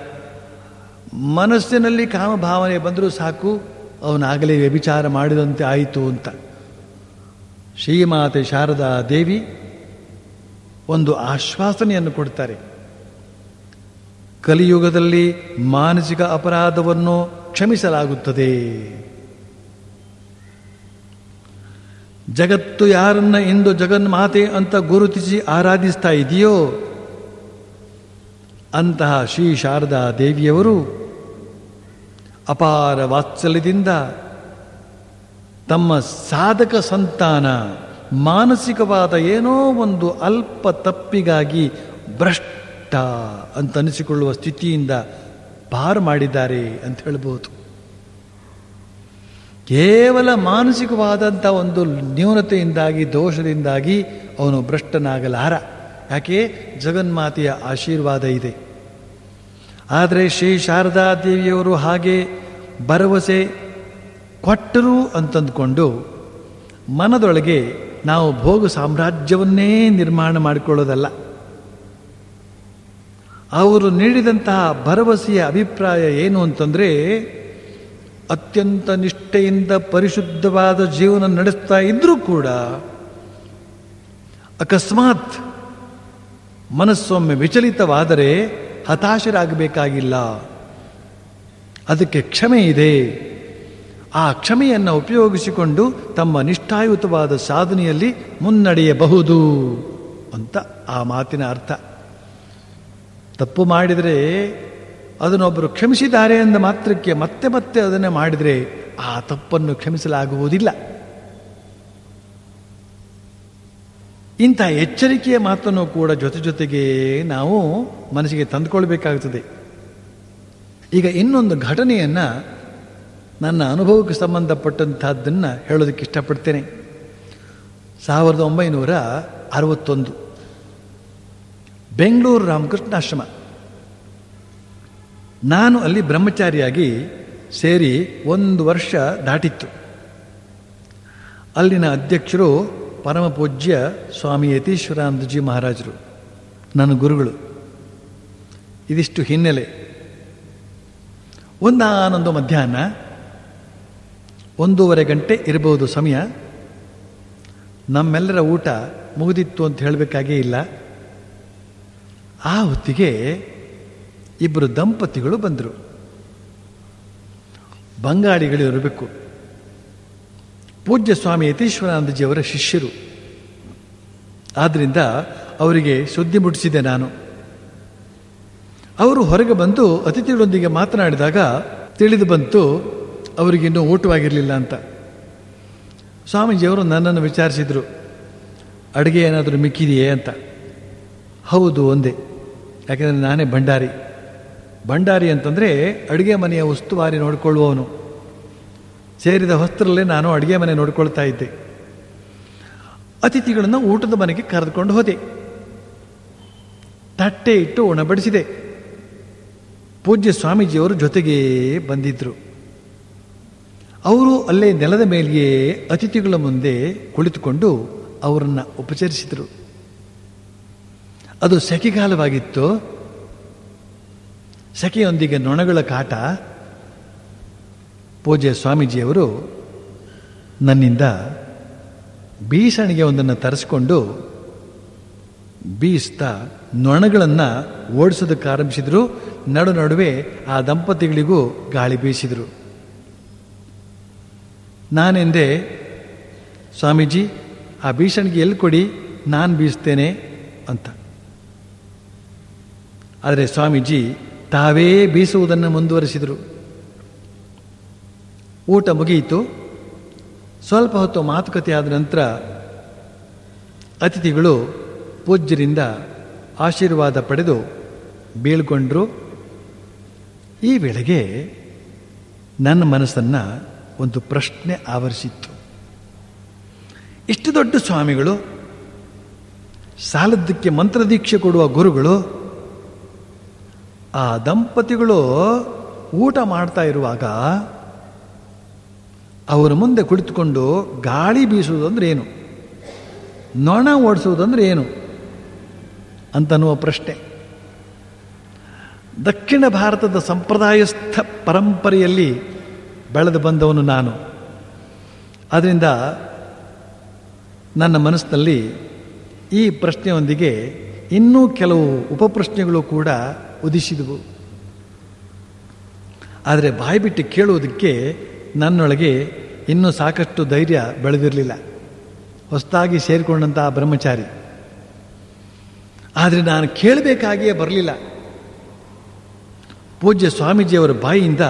ಮನಸ್ಸಿನಲ್ಲಿ ಕಾಮಭಾವನೆ ಬಂದರೂ ಸಾಕು, ಅವನಾಗಲೇ ವ್ಯಭಿಚಾರ ಮಾಡಿದಂತೆ ಆಯಿತು ಅಂತ. ಶ್ರೀಮಾತೆ ಶಾರದಾ ದೇವಿ ಒಂದು ಆಶ್ವಾಸನೆಯನ್ನು ಕೊಡ್ತಾರೆ. ಕಲಿಯುಗದಲ್ಲಿ ಮಾನಸಿಕ ಅಪರಾಧವನ್ನು ಕ್ಷಮಿಸಲಾಗುತ್ತದೆ. ಜಗತ್ತು ಯಾರನ್ನ ಇಂದು ಜಗನ್ಮಾತೆ ಅಂತ ಗುರುತಿಸಿ ಆರಾಧಿಸ್ತಾ ಇದೆಯೋ, ಅಂತಹ ಶ್ರೀ ಶಾರದಾ ದೇವಿಯವರು ಅಪಾರ ವಾತ್ಸಲ್ಯದಿಂದ ತಮ್ಮ ಸಾಧಕ ಸಂತಾನ ಮಾನಸಿಕವಾದ ಏನೋ ಒಂದು ಅಲ್ಪ ತಪ್ಪಿಗಾಗಿ ಭ್ರಷ್ಟ ಅಂತನಿಸಿಕೊಳ್ಳುವ ಸ್ಥಿತಿಯಿಂದ ಪಾರು ಮಾಡಿದ್ದಾರೆ ಅಂತ ಹೇಳ್ಬೋದು. ಕೇವಲ ಮಾನಸಿಕವಾದಂಥ ಒಂದು ನ್ಯೂನತೆಯಿಂದಾಗಿ, ದೋಷದಿಂದಾಗಿ ಅವನು ಭ್ರಷ್ಟನಾಗಲಾರ. ಯಾಕೆ? ಜಗನ್ಮಾತೆಯ ಆಶೀರ್ವಾದ ಇದೆ. ಆದರೆ ಶ್ರೀ ಶಾರದಾ ದೇವಿಯವರು ಹಾಗೆ ಭರವಸೆ ಕೊಟ್ಟರು ಅಂತಂದುಕೊಂಡು ಮನದೊಳಗೆ ನಾವು ಭೋಗ ಸಾಮ್ರಾಜ್ಯವನ್ನೇ ನಿರ್ಮಾಣ ಮಾಡಿಕೊಳ್ಳೋದಲ್ಲ. ಅವರು ನೀಡಿದಂತಹ ಭರವಸೆಯ ಅಭಿಪ್ರಾಯ ಏನು ಅಂತಂದರೆ ಅತ್ಯಂತ ನಿಷ್ಠೆಯಿಂದ ಪರಿಶುದ್ಧವಾದ ಜೀವನ ನಡೆಸ್ತಾ ಇದ್ರೂ ಕೂಡ ಅಕಸ್ಮಾತ್ ಮನಸ್ಸೊಮ್ಮೆ ವಿಚಲಿತವಾದರೆ ಹತಾಶರಾಗಬೇಕಾಗಿಲ್ಲ. ಅದಕ್ಕೆ ಕ್ಷಮೆ ಇದೆ. ಆ ಕ್ಷಮೆಯನ್ನು ಉಪಯೋಗಿಸಿಕೊಂಡು ತಮ್ಮ ನಿಷ್ಠಾಯುತವಾದ ಸಾಧನೆಯಲ್ಲಿ ಮುನ್ನಡೆಯಬಹುದು ಅಂತ ಆ ಮಾತಿನ ಅರ್ಥ. ತಪ್ಪು ಮಾಡಿದರೆ ಅದನ್ನೊಬ್ಬರು ಕ್ಷಮಿಸಿದ್ದಾರೆ ಎಂದ ಮಾತ್ರಕ್ಕೆ ಮತ್ತೆ ಮತ್ತೆ ಅದನ್ನೇ ಮಾಡಿದರೆ ಆ ತಪ್ಪನ್ನು ಕ್ಷಮಿಸಲಾಗುವುದಿಲ್ಲ. ಇಂಥ ಎಚ್ಚರಿಕೆಯ ಮಾತನ್ನು ಕೂಡ ಜೊತೆ ಜೊತೆಗೆ ನಾವು ಮನಸ್ಸಿಗೆ ತಂದುಕೊಳ್ಬೇಕಾಗುತ್ತದೆ. ಈಗ ಇನ್ನೊಂದು ಘಟನೆಯನ್ನು ನನ್ನ ಅನುಭವಕ್ಕೆ ಸಂಬಂಧಪಟ್ಟಂತಹದ್ದನ್ನು ಹೇಳೋದಕ್ಕೆ ಇಷ್ಟಪಡ್ತೇನೆ. ಸಾವಿರದ ಒಂಬೈನೂರ ಅರವತ್ತೊಂದು. ಬೆಂಗಳೂರು ರಾಮಕೃಷ್ಣಾಶ್ರಮ. ನಾನು ಅಲ್ಲಿ ಬ್ರಹ್ಮಚಾರಿಯಾಗಿ ಸೇರಿ ಒಂದು ವರ್ಷ ದಾಟಿತ್ತು. ಅಲ್ಲಿನ ಅಧ್ಯಕ್ಷರು ಪರಮ ಪೂಜ್ಯ ಸ್ವಾಮಿ ಯತೀಶ್ವರಾನಂದಜಿ ಮಹಾರಾಜರು, ನನ್ನ ಗುರುಗಳು. ಇದಿಷ್ಟು ಹಿನ್ನೆಲೆ. ಒಂದಾನೊಂದು ಮಧ್ಯಾಹ್ನ, ಒಂದೂವರೆ ಗಂಟೆ ಇರಬಹುದು ಸಮಯ. ನಮ್ಮೆಲ್ಲರ ಊಟ ಮುಗಿದಿತ್ತು ಅಂತ ಹೇಳಬೇಕಾಗೇ ಇಲ್ಲ. ಆ ಹೊತ್ತಿಗೆ ಇಬ್ಬರು ದಂಪತಿಗಳು ಬಂದರು. ಬಂಗಾಳಿಗಳು ಇರಬೇಕು. ಪೂಜ್ಯ ಸ್ವಾಮಿ ಯತೀಶ್ವರಾನಂದಜಿಯವರ ಶಿಷ್ಯರು. ಆದ್ದರಿಂದ ಅವರಿಗೆ ಸುದ್ದಿ ಮುಟ್ಟಿಸಿದೆ ನಾನು. ಅವರು ಹೊರಗೆ ಬಂದು ಅತಿಥಿಗಳೊಂದಿಗೆ ಮಾತನಾಡಿದಾಗ ತಿಳಿದು ಬಂತು ಅವರಿಗಿನ್ನೂ ಊಟವಾಗಿರಲಿಲ್ಲ ಅಂತ. ಸ್ವಾಮೀಜಿಯವರು ನನ್ನನ್ನು ವಿಚಾರಿಸಿದರು. ಅಡುಗೆ ಏನಾದರೂ ಮಿಕ್ಕಿದೆಯೇ ಅಂತ. ಹೌದು, ಒಂದೇ. ಯಾಕೆಂದರೆ ನಾನೇ ಭಂಡಾರಿ. ಭಂಡಾರಿ ಅಂತಂದರೆ ಅಡುಗೆ ಮನೆಯ ಉಸ್ತುವಾರಿ ನೋಡಿಕೊಳ್ಳುವವನು. ಸೇರಿದ ಹೊಸ್ತರಲ್ಲೇ ನಾನು ಅಡುಗೆ ಮನೆ ನೋಡಿಕೊಳ್ತಾ ಇದ್ದೆ. ಅತಿಥಿಗಳನ್ನು ಊಟದ ಮನೆಗೆ ಕರೆದುಕೊಂಡು ಹೋದೆ. ತಟ್ಟೆ ಇಟ್ಟು ಉಣಬಡಿಸಿದೆ ಪೂಜ್ಯ ಸ್ವಾಮೀಜಿಯವರು ಜೊತೆಗೆ ಬಂದಿದ್ದರು ಅವರು ಅಲ್ಲೇ ನೆಲದ ಮೇಲೆಯೇ ಅತಿಥಿಗಳ ಮುಂದೆ ಕುಳಿತುಕೊಂಡು ಅವರನ್ನು ಉಪಚರಿಸಿದರು. ಅದು ಸೆಕೆಗಾಲವಾಗಿತ್ತು. ಸೆಕೆಯೊಂದಿಗೆ ನೊಣಗಳ ಕಾಟ. ಪೂಜೆ ಸ್ವಾಮೀಜಿಯವರು ನನ್ನಿಂದ ಬೀಸಣಿಗೆ ಒಂದನ್ನು ತರಿಸ್ಕೊಂಡು ಬೀಸ್ತಾ ನೊಣಗಳನ್ನು ಓಡಿಸೋದಕ್ಕೆ ಆರಂಭಿಸಿದರು. ನಡು ನಡುವೆ ಆ ದಂಪತಿಗಳಿಗೂ ಗಾಳಿ ಬೀಸಿದರು. ನಾನೆಂದೆ, ಸ್ವಾಮೀಜಿ, ಆ ಬೀಸಣಿಗೆ ಎಲ್ಲಿ ಕೊಡಿ, ನಾನು ಬೀಸ್ತೇನೆ ಅಂತ. ಆದರೆ ಸ್ವಾಮೀಜಿ ತಾವೇ ಬೀಸುವುದನ್ನು ಮುಂದುವರಿಸಿದರು. ಊಟ ಮುಗಿಯಿತು. ಸ್ವಲ್ಪ ಹೊತ್ತು ಮಾತುಕತೆ ಆದ ನಂತರ ಅತಿಥಿಗಳು ಪೂಜ್ಯರಿಂದ ಆಶೀರ್ವಾದ ಪಡೆದು ಬೀಳ್ಕೊಂಡ್ರು. ಈ ವೇಳೆಗೆ ನನ್ನ ಮನಸ್ಸನ್ನು ಒಂದು ಪ್ರಶ್ನೆ ಆವರಿಸಿತ್ತು. ಇಷ್ಟು ದೊಡ್ಡ ಸ್ವಾಮಿಗಳು, ಸಾಲದ್ದಕ್ಕೆ ಮಂತ್ರದೀಕ್ಷೆ ಕೊಡುವ ಗುರುಗಳು ಆ ದಂಪತಿಗಳು ಊಟ ಮಾಡ್ತಾ ಇರುವಾಗ ಅವರ ಮುಂದೆ ಕುಳಿತುಕೊಂಡು ಗಾಳಿ ಬೀಸುವುದಂದ್ರೆ ಏನು? ನೊಣ ಓಡಿಸುವುದಂದ್ರೆ ಏನು? ಅಂತನ್ನುವ ಪ್ರಶ್ನೆ. ದಕ್ಷಿಣ ಭಾರತದ ಸಂಪ್ರದಾಯಸ್ಥ ಪರಂಪರೆಯಲ್ಲಿ ಬೆಳೆದು ಬಂದವನು ನಾನು. ಅದರಿಂದ ನನ್ನ ಮನಸ್ಸಿನಲ್ಲಿ ಈ ಪ್ರಶ್ನೆಯೊಂದಿಗೆ ಇನ್ನೂ ಕೆಲವು ಉಪಪ್ರಶ್ನೆಗಳು ಕೂಡ ಉದಿಸಿದವು ಆದರೆ ಬಾಯಿ ಬಿಟ್ಟು ಕೇಳುವುದಕ್ಕೆ ನನ್ನೊಳಗೆ ಇನ್ನೂ ಸಾಕಷ್ಟು ಧೈರ್ಯ ಬೆಳೆದಿರಲಿಲ್ಲ. ಹೊಸದಾಗಿ ಸೇರಿಕೊಂಡಂತಹ ಬ್ರಹ್ಮಚಾರಿ. ಆದರೆ ನಾನು ಕೇಳಬೇಕಾಗಿಯೇ ಬರಲಿಲ್ಲ. ಪೂಜ್ಯ ಸ್ವಾಮೀಜಿಯವರ ಬಾಯಿಯಿಂದ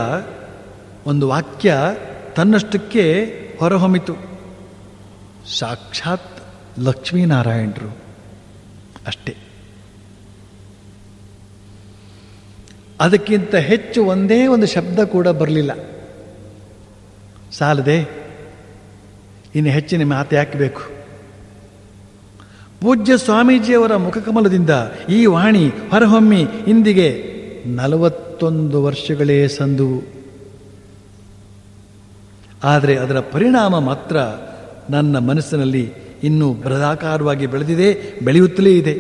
ಒಂದು ವಾಕ್ಯ ತನ್ನಷ್ಟಕ್ಕೆ ಹೊರಹೊಮ್ಮಿತು. ಸಾಕ್ಷಾತ್ ಲಕ್ಷ್ಮೀನಾರಾಯಣರು ಅಷ್ಟೇ. ಅದಕ್ಕಿಂತ ಹೆಚ್ಚು ಒಂದೇ ಒಂದು ಶಬ್ದ ಕೂಡ ಬರಲಿಲ್ಲ. ಸಾಲದೆ, ಇನ್ನು ಹೆಚ್ಚಿನ ಮಾತು ಯಾಕೆ ಬೇಕು? ಪೂಜ್ಯ ಸ್ವಾಮೀಜಿಯವರ ಮುಖಕಮಲದಿಂದ ಈ ವಾಣಿ ಹೊರಹೊಮ್ಮಿ ಇಂದಿಗೆ ನಲವತ್ತೊಂದು ವರ್ಷಗಳೇ ಸಂದುವು ಆದರೆ ಅದರ ಪರಿಣಾಮ ಮಾತ್ರ ನನ್ನ ಮನಸ್ಸಿನಲ್ಲಿ ಇನ್ನೂ ಬೃಹದಾಕಾರವಾಗಿ ಬೆಳೆದಿದೆ, ಬೆಳೆಯುತ್ತಲೇ ಇದೆ.